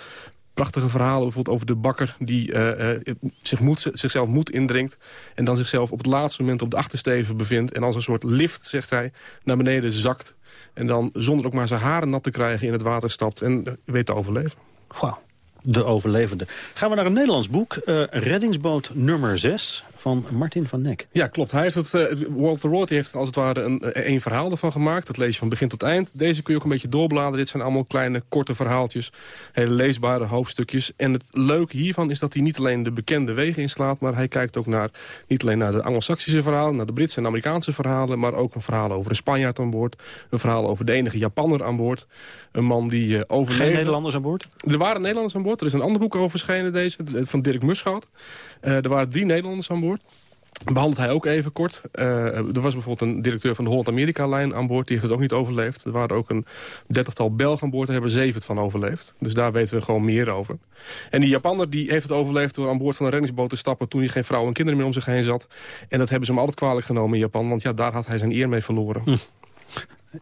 prachtige verhalen bijvoorbeeld over de bakker... die uh, uh, zich moed, zichzelf moed indringt... en dan zichzelf op het laatste moment op de achtersteven bevindt... en als een soort lift, zegt hij, naar beneden zakt... en dan zonder ook maar zijn haren nat te krijgen in het water stapt... en weet te overleven. Wauw de overlevende. Gaan we naar een Nederlands boek. Uh, reddingsboot nummer 6 van Martin van Nek. Ja, klopt. Hij heeft het, uh, Walter Roth heeft als het ware een, eh, een verhaal ervan gemaakt. Dat lees je van begin tot eind. Deze kun je ook een beetje doorbladeren. Dit zijn allemaal kleine, korte verhaaltjes. Hele leesbare hoofdstukjes. En het leuke hiervan is dat hij niet alleen de bekende wegen inslaat... maar hij kijkt ook naar, niet alleen naar de Anglo-Saxische verhalen... naar de Britse en Amerikaanse verhalen... maar ook een verhaal over een Spanjaard aan boord. Een verhaal over de enige Japanner aan boord. Een man die uh, overleefde. Geen Nederlanders aan boord? Er waren Nederlanders aan boord. Er is een ander boek over verschenen, deze, van Dirk Muschout. Uh, er waren drie Nederlanders aan boord. Behandelt hij ook even kort. Uh, er was bijvoorbeeld een directeur van de Holland-Amerika-lijn aan boord. Die heeft het ook niet overleefd. Er waren ook een dertigtal Belgen aan boord. Daar hebben zeven het van overleefd. Dus daar weten we gewoon meer over. En die Japanner die heeft het overleefd door aan boord van een reddingsboot te stappen... toen hij geen vrouw en kinderen meer om zich heen zat. En dat hebben ze hem altijd kwalijk genomen in Japan. Want ja, daar had hij zijn eer mee verloren. Hm.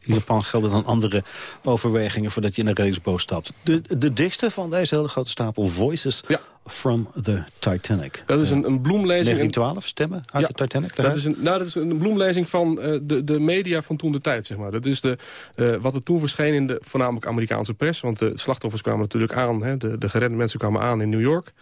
In Japan gelden dan andere overwegingen voordat je in een reddingsboot stapt. De, de dikste van deze hele grote stapel Voices ja from the Titanic. Dat is een, een bloemlezing... 1912, stemmen uit de Titanic? Dat is, een, nou, dat is een bloemlezing van uh, de, de media van toen de tijd, zeg maar. Dat is de, uh, wat er toen verscheen in de voornamelijk Amerikaanse pers. Want de slachtoffers kwamen natuurlijk aan, hè, de, de geredde mensen kwamen aan in New York.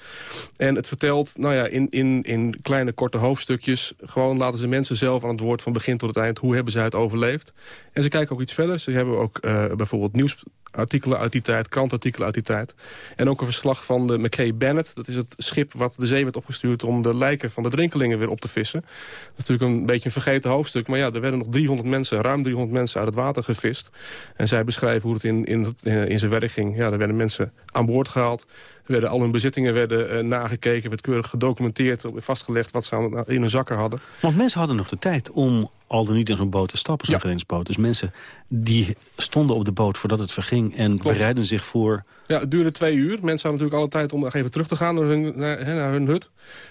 En het vertelt, nou ja, in, in, in kleine korte hoofdstukjes... gewoon laten ze mensen zelf aan het woord van begin tot het eind... hoe hebben zij het overleefd. En ze kijken ook iets verder. Ze hebben ook uh, bijvoorbeeld nieuws artikelen uit die tijd, krantartikelen uit die tijd. En ook een verslag van de McKay Bennett. Dat is het schip wat de zee werd opgestuurd om de lijken van de drinkelingen weer op te vissen. Dat is natuurlijk een beetje een vergeten hoofdstuk. Maar ja, er werden nog 300 mensen, ruim 300 mensen uit het water gevist. En zij beschrijven hoe het in, in, in zijn werk ging. Ja, er werden mensen aan boord gehaald werden al hun bezittingen werden uh, nagekeken, werd keurig gedocumenteerd, vastgelegd wat ze in hun zakken hadden. Want mensen hadden nog de tijd om al dan niet in zo'n boot te stappen, zo'n ja. reddingsboot. Dus mensen die stonden op de boot voordat het verging en Klopt. bereiden zich voor... Ja, het duurde twee uur. Mensen hadden natuurlijk alle tijd om nog even terug te gaan naar hun, naar, naar hun hut. Er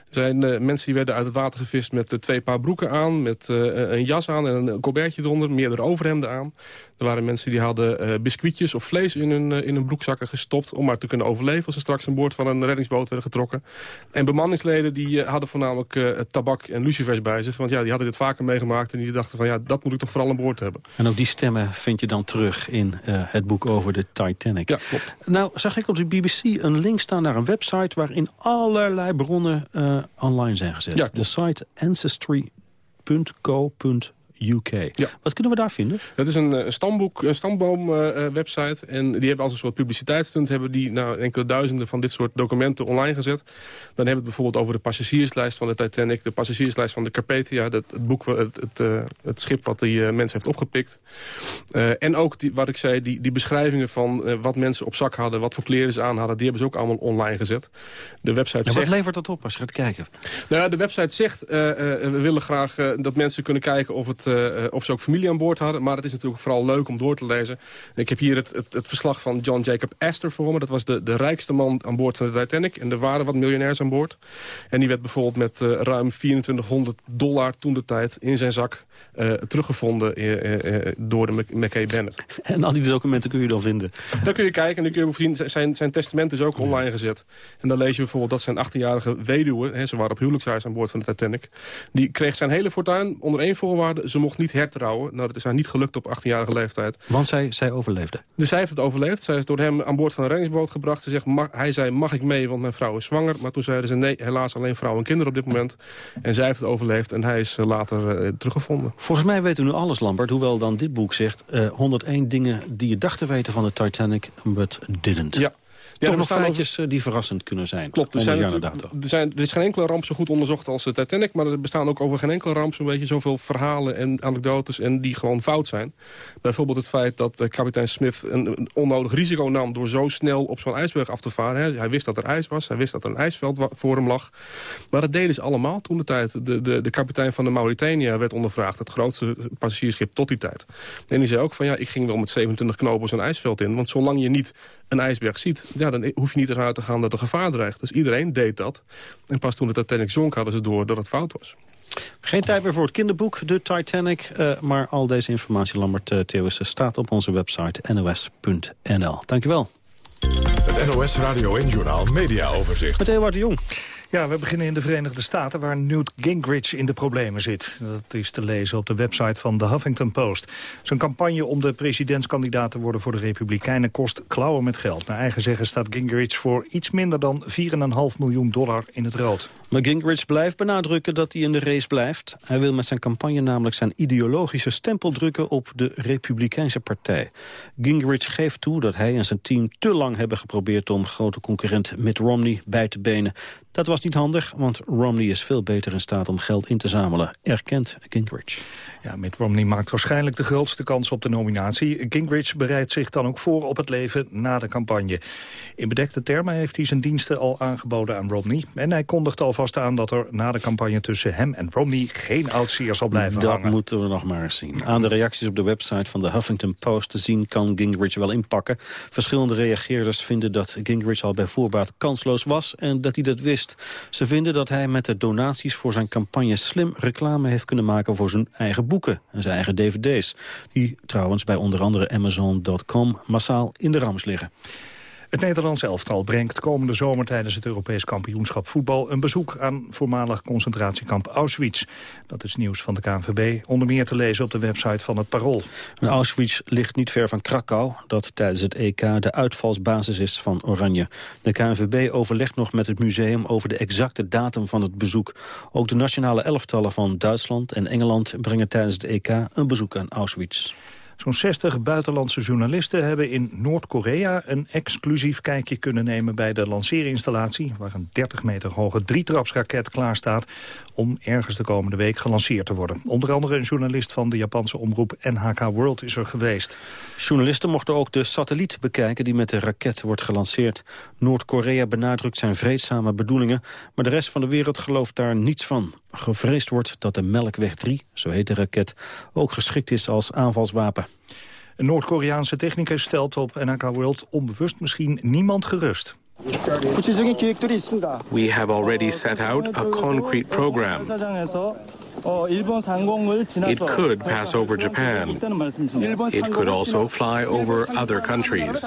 zijn uh, mensen die werden uit het water gevist met uh, twee paar broeken aan... met uh, een jas aan en een colbertje eronder, meerdere overhemden aan. Er waren mensen die hadden biscuitjes of vlees in hun, in hun broekzakken gestopt... om maar te kunnen overleven als ze straks aan boord van een reddingsboot werden getrokken. En bemanningsleden die hadden voornamelijk tabak en lucifers bij zich. Want ja, die hadden dit vaker meegemaakt en die dachten van... ja, dat moet ik toch vooral aan boord hebben. En ook die stemmen vind je dan terug in het boek over de Titanic. Ja, klopt. Nou, zag ik op de BBC een link staan naar een website... waarin allerlei bronnen uh, online zijn gezet. Ja, de site ancestry.co.uk. Ja. Wat kunnen we daar vinden? Dat is een, een stamboek, een stamboom uh, website. En die hebben als een soort publiciteitsstunt... hebben die nou, enkele duizenden van dit soort documenten online gezet. Dan hebben we het bijvoorbeeld over de passagierslijst van de Titanic... de passagierslijst van de Carpathia... dat, het, boek, het, het, het schip wat die uh, mens heeft opgepikt. en ook, die, wat ik zei, die, die beschrijvingen van wat mensen op zak hadden... wat voor kleren ze aan hadden, die hebben ze ook allemaal online gezet. De website zegt... Wat levert dat op als je gaat kijken? Nou ja, de website zegt, we willen graag dat mensen kunnen kijken... of het uh, of ze ook familie aan boord hadden. Maar het is natuurlijk vooral leuk om door te lezen. Ik heb hier het, het, het, verslag van John Jacob Astor voor me. Dat was de, de rijkste man aan boord van de Titanic. En er waren wat miljonairs aan boord. En die werd bijvoorbeeld met uh, ruim 2400 dollar toen de tijd in zijn zak uh, teruggevonden uh, door de McKay Bennett. En al die documenten kun je dan vinden? Dan kun je kijken en dan kun je bovendien, zijn, zijn testament is ook online gezet. En dan lees je bijvoorbeeld dat zijn 18-jarige weduwe, hè, ze waren op huwelijksreis aan boord van de Titanic, die kreeg zijn hele fortuin onder één voorwaarde, ze mocht niet hertrouwen. Nou, dat is haar niet gelukt op 18-jarige leeftijd. Want zij, zij overleefde? Dus zij heeft het overleefd. Zij is door hem aan boord van een reddingsboot gebracht. Ze zegt, mag, hij zei, mag ik mee, want mijn vrouw is zwanger. Maar toen zeiden ze, nee, helaas alleen vrouw en kinderen op dit moment. En zij heeft het overleefd en hij is later teruggevonden. Volgens mij weten we nu alles, Lambert. Hoewel dan dit boek zegt... 101 dingen die je dacht te weten van de Titanic, but didn't. Ja, ja, Toch nog feitjes die verrassend kunnen zijn. Klopt, er, zijn er, zijn, er is geen enkele ramp zo goed onderzocht als de Titanic... maar er bestaan ook over geen enkele ramp zo'n beetje zoveel verhalen en anekdotes... en die gewoon fout zijn. Bijvoorbeeld het feit dat uh, kapitein Smith een, onnodig risico nam... door zo snel op zo'n ijsberg af te varen. Hij wist dat er ijs was, hij wist dat er een ijsveld voor hem lag. Maar dat deden ze allemaal toen de tijd. De, de, de kapitein van de Mauritania werd ondervraagd. Het grootste passagiersschip tot die tijd. En die zei ook van ja, ik ging wel met 27 knopen zo'n ijsveld in. Want zolang je niet een ijsberg ziet... Ja, dan hoef je niet eruit te gaan dat er gevaar dreigt. Dus iedereen deed dat. En pas toen het uiteindelijk zonk hadden ze door dat het fout was. Geen tijd meer voor het kinderboek, de Titanic. Uh, maar al deze informatie, Lambert uh, Thewissen, staat op onze website nos.nl. Dankjewel. Het NOS Radio en Journal Media Overzicht. Met Ewart de Jong. Ja, we beginnen in de Verenigde Staten waar Newt Gingrich in de problemen zit. Dat is te lezen op de website van The Huffington Post. Zijn campagne om de presidentskandidaat te worden voor de Republikeinen kost klauwen met geld. Naar eigen zeggen staat Gingrich voor iets minder dan 4,5 miljoen dollar in het rood. Maar Gingrich blijft benadrukken dat hij in de race blijft. Hij wil met zijn campagne namelijk zijn ideologische stempel drukken op de Republikeinse partij. Gingrich geeft toe dat hij en zijn team te lang hebben geprobeerd om grote concurrent Mitt Romney bij te benen. Dat was niet handig, want Romney is veel beter in staat om geld in te zamelen, erkent Gingrich. Ja, Mitt Romney maakt waarschijnlijk de grootste kans op de nominatie. Gingrich bereidt zich dan ook voor op het leven na de campagne. In bedekte termen heeft hij zijn diensten al aangeboden aan Romney. En hij kondigt alvast aan dat er na de campagne tussen hem en Romney geen oudseer zal blijven dat hangen. Dat moeten we nog maar eens zien. Aan de reacties op de website van de Huffington Post te zien kan Gingrich wel inpakken. Verschillende reageerders vinden dat Gingrich al bij voorbaat kansloos was en dat hij dat wist. Ze vinden dat hij met de donaties voor zijn campagne slim reclame heeft kunnen maken voor zijn eigen boeken en zijn eigen dvd's. Die trouwens bij onder andere Amazon.com massaal in de rams liggen. Het Nederlands elftal brengt komende zomer tijdens het Europees kampioenschap voetbal een bezoek aan voormalig concentratiekamp Auschwitz. Dat is nieuws van de KNVB, onder meer te lezen op de website van het Parool. Auschwitz ligt niet ver van Krakau, dat tijdens het EK de uitvalsbasis is van Oranje. De KNVB overlegt nog met het museum over de exacte datum van het bezoek. Ook de nationale elftallen van Duitsland en Engeland brengen tijdens het EK een bezoek aan Auschwitz. Zo'n 60 buitenlandse journalisten hebben in Noord-Korea een exclusief kijkje kunnen nemen bij de lanceerinstallatie, waar een 30 meter hoge drietrapsraket klaar staat om ergens de komende week gelanceerd te worden. Onder andere een journalist van de Japanse omroep NHK World is er geweest. Journalisten mochten ook de satelliet bekijken die met de raket wordt gelanceerd. Noord-Korea benadrukt zijn vreedzame bedoelingen, maar de rest van de wereld gelooft daar niets van. Gevreesd wordt dat de Melkweg 3, zo heet de raket, ook geschikt is als aanvalswapen. Een Noord-Koreaanse technicus stelt op NHK World onbewust misschien niemand gerust. We have already set out a concrete program. It could pass over Japan. It could also fly over other countries.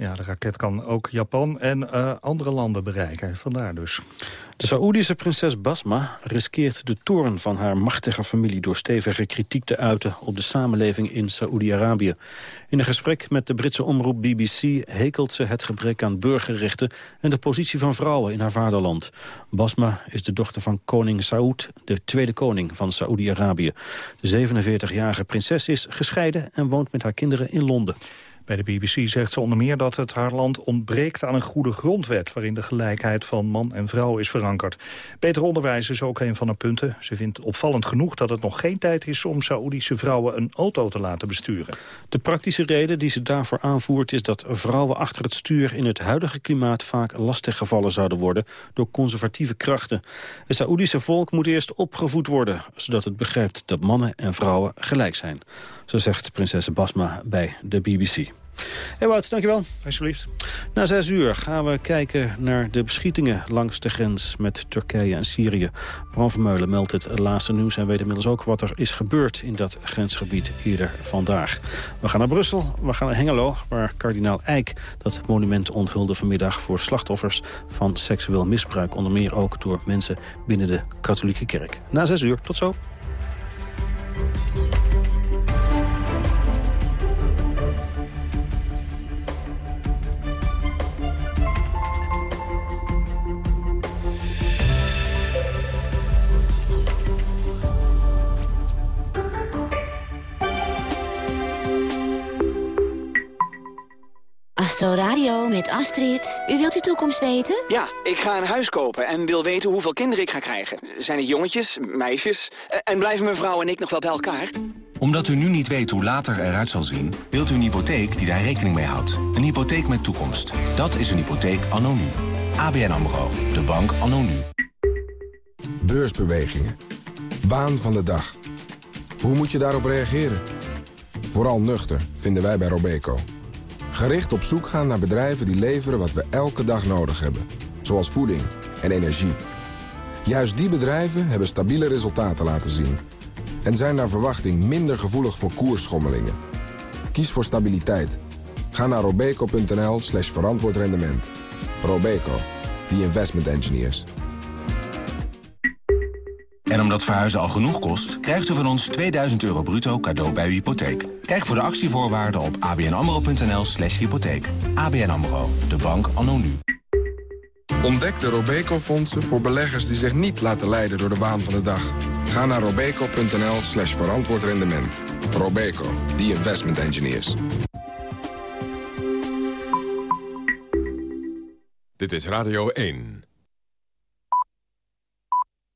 Ja, de raket kan ook Japan en uh, andere landen bereiken. Vandaar dus. De Saoedische prinses Basma riskeert de toorn van haar machtige familie... door stevige kritiek te uiten op de samenleving in Saoedi-Arabië. In een gesprek met de Britse omroep BBC hekelt ze het gebrek aan burgerrechten... en de positie van vrouwen in haar vaderland. Basma is de dochter van koning Saoed, de tweede koning van Saoedi-Arabië. De 47-jarige prinses is gescheiden en woont met haar kinderen in Londen. Bij de BBC zegt ze onder meer dat het haar land ontbreekt aan een goede grondwet... waarin de gelijkheid van man en vrouw is verankerd. Beter onderwijs is ook een van haar punten. Ze vindt opvallend genoeg dat het nog geen tijd is om Saoedische vrouwen een auto te laten besturen. De praktische reden die ze daarvoor aanvoert is dat vrouwen achter het stuur in het huidige klimaat vaak lastiggevallen zouden worden door conservatieve krachten. Het Saoedische volk moet eerst opgevoed worden, zodat het begrijpt dat mannen en vrouwen gelijk zijn. Zo zegt prinses Basma bij de BBC. Ewout, dankjewel. Alsjeblieft. Na zes uur gaan we kijken naar de beschietingen langs de grens met Turkije en Syrië. Bram Vermeulen meldt het laatste nieuws en weet inmiddels ook wat er is gebeurd in dat grensgebied eerder vandaag. We gaan naar Brussel, we gaan naar Hengelo, waar kardinaal Eijk dat monument onthulde vanmiddag voor slachtoffers van seksueel misbruik. Onder meer ook door mensen binnen de katholieke kerk. Na zes uur, tot zo. Met Astrid. U wilt uw toekomst weten? Ja, ik ga een huis kopen en wil weten hoeveel kinderen ik ga krijgen. Zijn het jongetjes, meisjes? Eh, En blijven mijn vrouw en ik nog wel bij elkaar? Omdat u nu niet weet hoe later eruit zal zien... wilt u een hypotheek die daar rekening mee houdt. Een hypotheek met toekomst. Dat is een hypotheek anno nu. ABN AMRO. De bank anno nu. Beursbewegingen. Waan van de dag. Hoe moet je daarop reageren? Vooral nuchter, vinden wij bij Robeco. Gericht op zoek gaan naar bedrijven die leveren wat we elke dag nodig hebben. Zoals voeding en energie. Juist die bedrijven hebben stabiele resultaten laten zien. En zijn naar verwachting minder gevoelig voor koersschommelingen. Kies voor stabiliteit. Ga naar robeco.nl slash verantwoord rendement. Robeco, the investment engineers. En omdat verhuizen al genoeg kost... krijgt u van ons 2000 euro bruto cadeau bij uw hypotheek. Kijk voor de actievoorwaarden op abnamro.nl slash hypotheek. ABN AMRO, de bank anno nu. Ontdek de Robeco-fondsen voor beleggers die zich niet laten leiden door de waan van de dag. Ga naar robeco.nl slash verantwoord rendement. Robeco, the investment engineers. Dit is Radio 1.